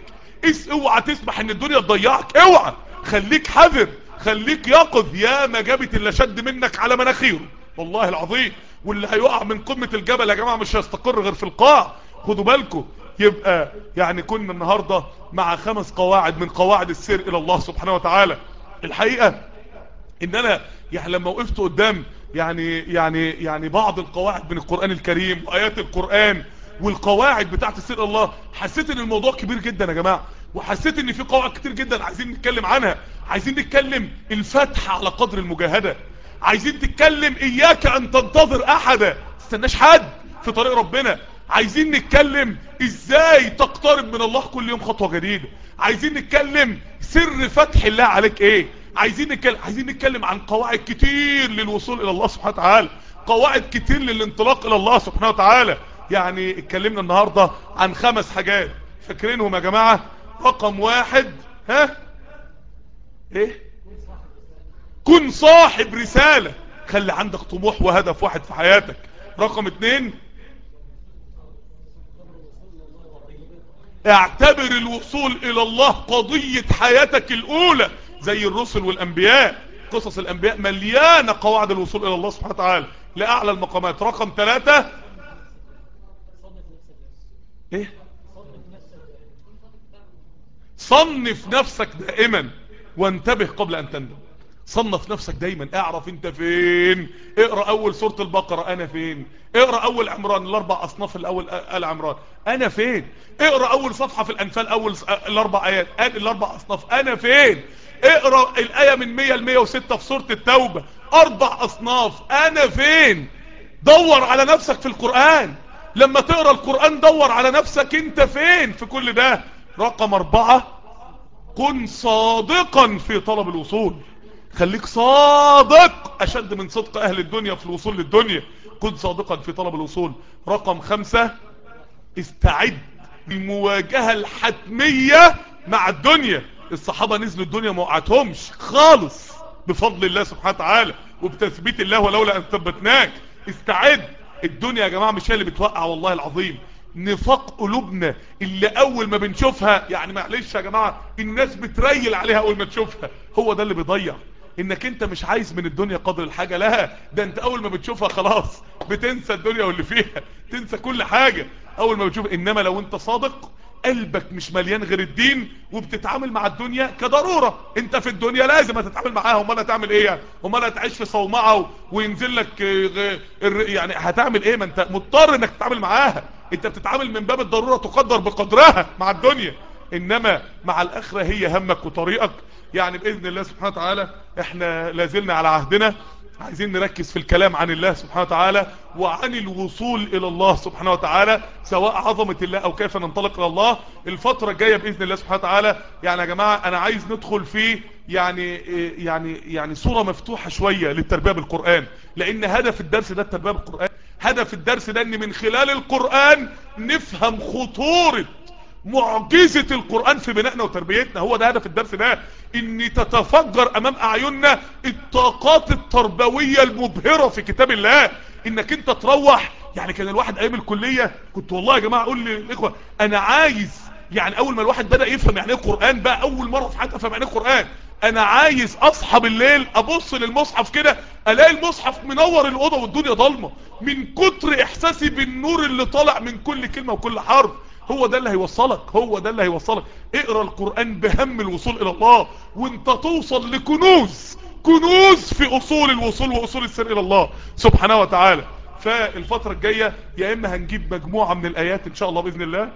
اوعى تسمح ان الدنيا تضيعك. اوعى. خليك حذر. خليك يقظ يا ما جابت اللي شد منك على مناخيره. والله العظيم واللي هيقع من قمة الجبل يا جماعة مش هيستقر غير في القاع. خدوا بالكم يبقى يعني كنا النهاردة مع خمس قواعد من قواعد السير إلى الله سبحانه وتعالى. الحقيقة إن أنا يعني لما وقفت قدام يعني يعني يعني بعض القواعد من القرآن الكريم وآيات القرآن والقواعد بتاعت السير إلى الله حسيت إن الموضوع كبير جدا يا جماعة. وحسيت إن في قواعد كتير جدا عايزين نتكلم عنها. عايزين نتكلم الفتح على قدر المجاهدة. عايزين نتكلم إياك أن تنتظر أحدا. تستناش حد في طريق ربنا. عايزين نتكلم إزاي تقترب من الله كل يوم خطوة جديدة. عايزين نتكلم سر فتح الله عليك إيه. عايزين نتكلم عايزين نتكلم عن قواعد كتير للوصول إلى الله سبحانه وتعالى. قواعد كتير للانطلاق إلى الله سبحانه وتعالى. يعني اتكلمنا النهاردة عن خمس حاجات. فاكرينهم يا جماعة؟ رقم واحد ها؟ إيه؟ كن صاحب رسالة. خلي عندك طموح وهدف واحد في حياتك. رقم اتنين. اعتبر الوصول إلى الله قضية حياتك الأولى زي الرسل والأنبياء. قصص الأنبياء مليانة قواعد الوصول إلى الله سبحانه وتعالى. لأعلى المقامات. رقم ثلاثة إيه؟ صنف نفسك دائما. وانتبه قبل أن تندم. صنف نفسك دايما. اعرف أنت فين. اقرأ أول سورة البقرة. أنا فين. اقرأ أول عمران. الأربع أصناف الأول آل عمران. أنا فين. اقرأ أول صفحة في الأنفال. أول الأربع آيات. الأربع أصناف. أنا فين. اقرأ الآية من 100 ل 106 في سورة التوبة. أربع أصناف. أنا فين. دور على نفسك في القرآن. لما تقرأ القرآن دور على نفسك أنت فين. في كل ده. رقم أربعة. كن صادقا في طلب الوصول. خليك صادق أشد من صدق أهل الدنيا في الوصول للدنيا. كن صادقا في طلب الوصول. رقم خمسة استعد للمواجهة الحتمية مع الدنيا. الصحابة نزلوا الدنيا ما وقعتهمش خالص بفضل الله سبحانه وتعالى وبتثبيت الله ولولا أن ثبتناك. استعد الدنيا يا جماعة مش هي اللي بتوقع والله العظيم. نفاق قلوبنا اللي أول ما بنشوفها يعني معلش يا جماعة الناس بتريل عليها أول ما تشوفها. هو ده اللي بيضيع. إنك أنت مش عايز من الدنيا قدر الحاجة لا ده أنت أول ما بتشوفها خلاص بتنسى الدنيا واللي فيها تنسى كل حاجة. أول ما بتشوف إنما لو أنت صادق قلبك مش مليان غير الدين وبتتعامل مع الدنيا كضرورة. أنت في الدنيا لازم هتتعامل معاها. أمال هتعمل إيه يعني؟ أمال هتعيش في صومعة وينزل لك يعني هتعمل إيه؟ ما أنت مضطر إنك تتعامل معاها. انت بتتعامل من باب الضرورة تقدر بقدرها مع الدنيا. انما مع الآخرة هي همك وطريقك. يعني بإذن الله سبحانه وتعالى إحنا لازلنا على عهدنا. عايزين نركز في الكلام عن الله سبحانه وتعالى وعن الوصول إلى الله سبحانه وتعالى سواء عظمة الله أو كيف ننطلق إلى الله. الفترة الجاية بإذن الله سبحانه وتعالى يعني يا جماعة أنا عايز ندخل في يعني يعني يعني صورة مفتوحة شوية للتربية بالقرآن. لأن هدف الدرس ده التربية بالقرآن هدف الدرس ده إن من خلال القرآن نفهم خطورة معجزة القرآن في بنائنا وتربيتنا. هو ده هدف الدرس ده إن تتفجر أمام أعيننا الطاقات التربوية المبهرة في كتاب الله. إنك أنت تروح يعني كان الواحد أيام الكلية كنت والله يا جماعة أقول للإخوة أنا عايز يعني أول ما الواحد بدأ يفهم يعني إيه قرآن بقى أول مرة في حياتي أفهم يعني إيه قرآن أنا عايز اصحى بالليل ابص للمصحف كده الاقي المصحف منور الاوضه والدنيا ضلمه. من كتر احساسي بالنور اللي طالع من كل كلمه وكل حرف هو ده اللي هيوصلك هو ده اللي هيوصلك. اقرأ القرآن بهم الوصول إلى الله وانت توصل لكنوز كنوز في أصول الوصول وأصول السر إلى الله سبحانه وتعالى. فالفترة الجاية يا إما هنجيب مجموعة من الآيات إن شاء الله بإذن الله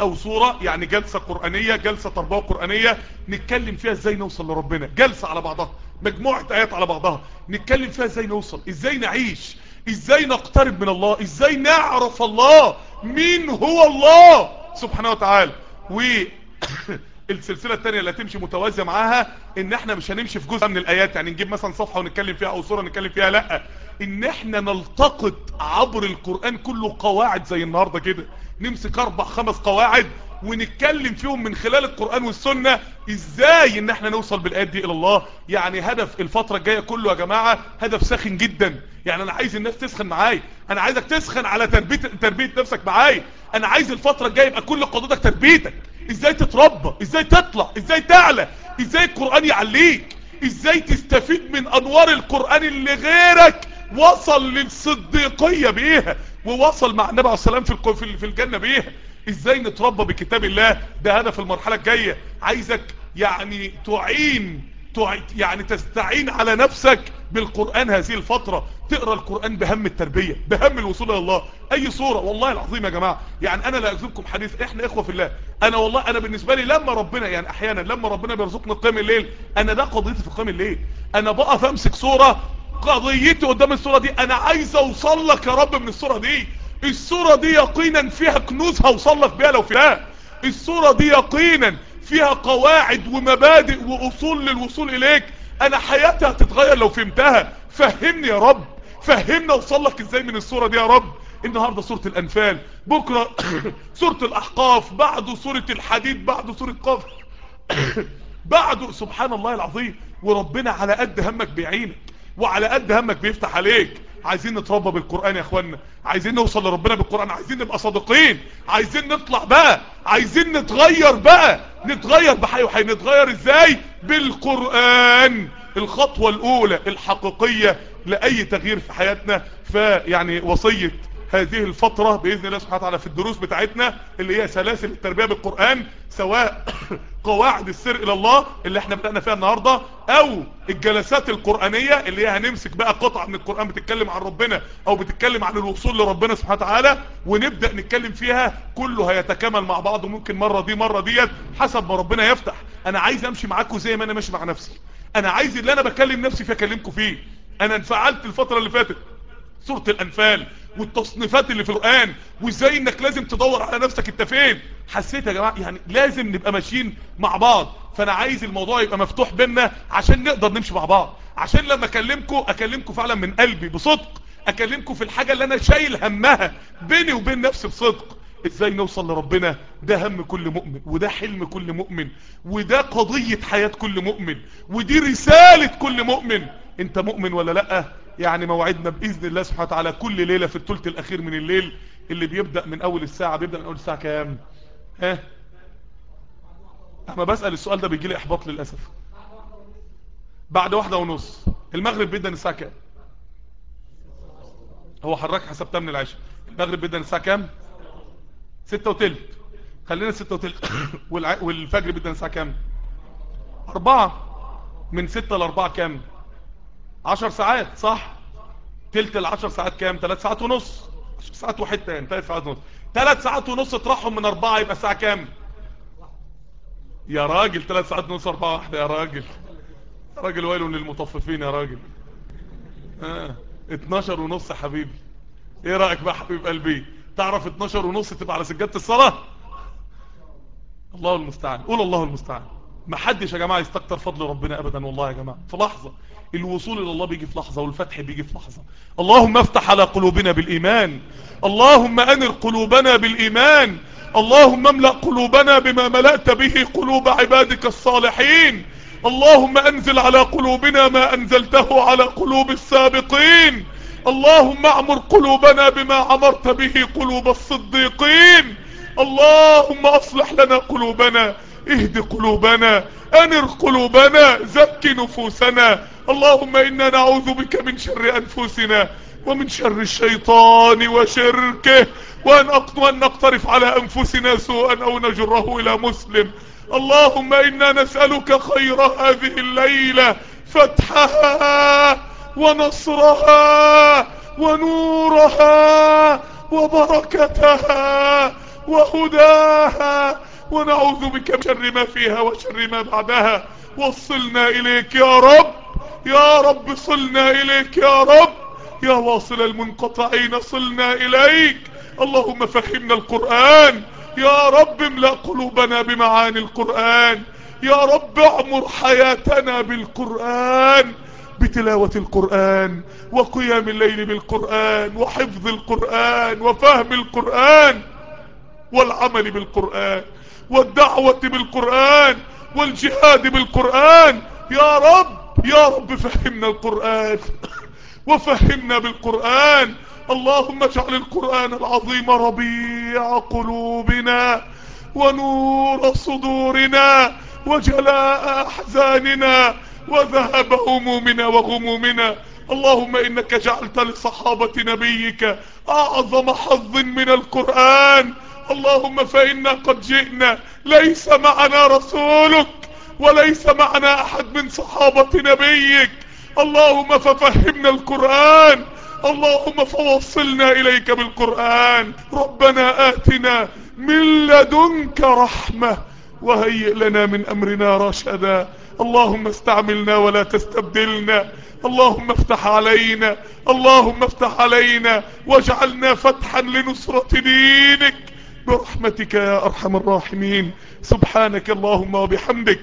أو صورة يعني جلسة قرآنية جلسة تربوة قرآنية نتكلم فيها إزاي نوصل لربنا. جلسة على بعضها مجموعة آيات على بعضها نتكلم فيها إزاي نوصل إزاي نعيش إزاي نقترب من الله إزاي نعرف الله مين هو الله؟ سبحانه وتعالى. والسلسلة التانية اللي هتمشي متوازية معاها إن إحنا مش هنمشي في جزء من الآيات يعني نجيب مثلا صفحة ونتكلم فيها أو صورة نتكلم فيها لأ. إن إحنا نلتقط عبر القرآن كله قواعد زي النهاردة كده. نمسك أربع خمس قواعد ونتكلم فيهم من خلال القرآن والسنة. إزاي إن إحنا نوصل بالآيات دي إلى الله؟ يعني هدف الفترة الجاية كله يا جماعة هدف ساخن جدا. يعني أنا عايز الناس تسخن معايا. أنا عايزك تسخن على تربية, تربية نفسك معايا. أنا عايز الفترة الجاية يبقى كل قضيتك تربيتك. إزاي تتربى؟ إزاي تطلع؟ إزاي تعلى؟ إزاي القرآن يعليك؟ إزاي تستفيد من أنوار القرآن اللي غيرك وصل للصديقية بيها؟ ووصل مع النبي عليه السلام في في الجنة بيها إزاي نتربى بكتاب الله؟ ده هدف المرحلة الجاية. عايزك يعني تعين يعني تستعين على نفسك بالقرآن هذه الفترة. تقرأ القرآن بهم التربية بهم الوصول إلى الله. أي صورة والله العظيم يا جماعة. يعني أنا لا اكذبكم حديث. إحنا إخوة في الله. أنا والله أنا بالنسبة لي لما ربنا يعني أحيانا لما ربنا بيرزقنا قيام الليل أنا ده قضيتي في قيام الليل. أنا بقف أمسك صورة قضيتي قدام الصورة دي. أنا عايز أوصل لك يا رب من الصورة دي. الصورة دي يقينا فيها كنوز هوصل لك بيها لو فيها. الصورة دي يقينا فيها قواعد ومبادئ وأصول للوصول إليك. أنا حياتي هتتغير لو فهمتها. فهمني يا رب. فهمنا أوصل لك إزاي من الصورة دي يا رب. النهاردة سورة الأنفال. بكرة سورة الأحقاف. بعده سورة الحديد. بعده سورة قاف. بعده سبحان الله العظيم. وربنا على قد همك بيعينك وعلى قد همك بيفتح عليك. عايزين نتربى بالقرآن يا اخوانا عايزين نوصل لربنا بالقرآن. عايزين نبقى صادقين. عايزين نطلع بقى. عايزين نتغير بقى. نتغير بحي وحي. نتغير إزاي؟ بالقرآن. الخطوة الأولى الحقيقية لأي تغيير في حياتنا. فيعني وصية هذه الفترة بإذن الله سبحانه وتعالى في الدروس بتاعتنا اللي هي سلاسل التربية بالقرآن سواء قواعد السر إلى الله اللي إحنا بدأنا فيها النهاردة أو الجلسات القرآنية اللي هي هنمسك بقى قطعة من القرآن بتتكلم عن ربنا أو بتتكلم عن الوصول لربنا سبحانه وتعالى ونبدأ نتكلم فيها كله هيتكامل مع بعض ممكن مرة دي مرة ديت حسب ما ربنا يفتح. أنا عايز أمشي معاكم زي ما أنا ماشي مع نفسي. أنا عايز اللي أنا بكلم نفسي فيه أكلمكم فيه. أنا انفعلت الفترة اللي فاتت. سورة الأنفال والتصنيفات اللي في القرآن وإزاي إنك لازم تدور على نفسك أنت فين. حسيت يا جماعة يعني لازم نبقى ماشيين مع بعض. فأنا عايز الموضوع يبقى مفتوح بينا عشان نقدر نمشي مع بعض. عشان لما أكلمكم أكلمكم فعلا من قلبي بصدق. أكلمكم في الحاجة اللي أنا شايل همها بيني وبين نفسي بصدق. إزاي نوصل لربنا؟ ده هم كل مؤمن وده حلم كل مؤمن وده قضية حياة كل مؤمن ودي رسالة كل مؤمن. انت مؤمن ولا لا؟ يعني موعدنا بإذن الله سبحانه وتعالى كل ليلة في الثلث الأخير من الليل اللي بيبدأ من أول الساعة بيبدأ من أول الساعة كام؟ ها؟ أما بسأل السؤال ده بيجي لي إحباط للأسف. بعد واحدة ونص. المغرب بيبدأ الساعة كام؟ هو حضرتك حسبتها من العشاء المغرب بيبدأ الساعة كام؟ ستة وتلت. خلينا ستة وتلت. والع... والفجر بيبدأ الساعة كام؟ أربعة. من ستة لأربعة كام؟ عشر ساعات صح؟ تلت العشر ساعات كام؟ ثلاث ساعات ونص. عشر ساعات وحتة يعني ثلاث ساعات ونص. ثلاث ساعات ونص اطرحهم من أربعة يبقى الساعة كام؟ يا راجل ثلاث ساعات ونص أربعة واحدة يا راجل. يا راجل ويل للمطففين يا راجل. آه. 12 ونص يا حبيبي. إيه رأيك بقى حبيب قلبي؟ تعرف 12 ونص تبقى على سجادة الصلاة؟ الله المستعان. قول الله المستعان. ما حدش يا جماعة يستكتر فضل ربنا ابدا والله يا جماعة. في لحظة. الوصول إلى الله بيجي في لحظة والفتح بيجي في لحظة. اللهم افتح على قلوبنا بالإيمان. اللهم أنر قلوبنا بالإيمان. اللهم املأ قلوبنا بما ملأت به قلوب عبادك الصالحين. اللهم أنزل على قلوبنا ما أنزلته على قلوب السابقين. اللهم أعمر قلوبنا بما عمرت به قلوب الصديقين. اللهم أصلح لنا قلوبنا. اهد قلوبنا. أنر قلوبنا. زك نفوسنا. اللهم إنا نعوذ بك من شر أنفسنا ومن شر الشيطان وشركه وأن نقترف على أنفسنا سوءا أو نجره إلى مسلم. اللهم إنا نسألك خير هذه الليلة فتحها ونصرها ونورها وبركتها وهداها. ونعوذ بك من شر ما فيها وشر ما بعدها. وصلنا إليك يا رب. يا رب صلنا إليك يا رب. يا واصل المنقطعين صلنا إليك. اللهم فهمنا القرآن. يا رب املأ قلوبنا بمعاني القرآن. يا رب اعمر حياتنا بالقرآن. بتلاوة القرآن وقيام الليل بالقرآن وحفظ القرآن وفهم القرآن والعمل بالقرآن والدعوة بالقرآن والجهاد بالقرآن. يا رب يا رب فهمنا القرآن وفهمنا بالقرآن. اللهم اجعل القرآن العظيم ربيع قلوبنا ونور صدورنا وجلاء أحزاننا وذهب همومنا وغمومنا. اللهم إنك جعلت لصحابة نبيك أعظم حظ من القرآن. اللهم فإنا قد جئنا ليس معنا رسولك. وليس معنا أحد من صحابة نبيك. اللهم ففهمنا القرآن. اللهم فوصلنا إليك بالقرآن. ربنا آتنا من لدنك رحمة وهيئ لنا من أمرنا رشدا. اللهم استعملنا ولا تستبدلنا. اللهم افتح علينا. اللهم افتح علينا. واجعلنا فتحا لنصرة دينك. برحمتك يا أرحم الراحمين. سبحانك اللهم وبحمدك.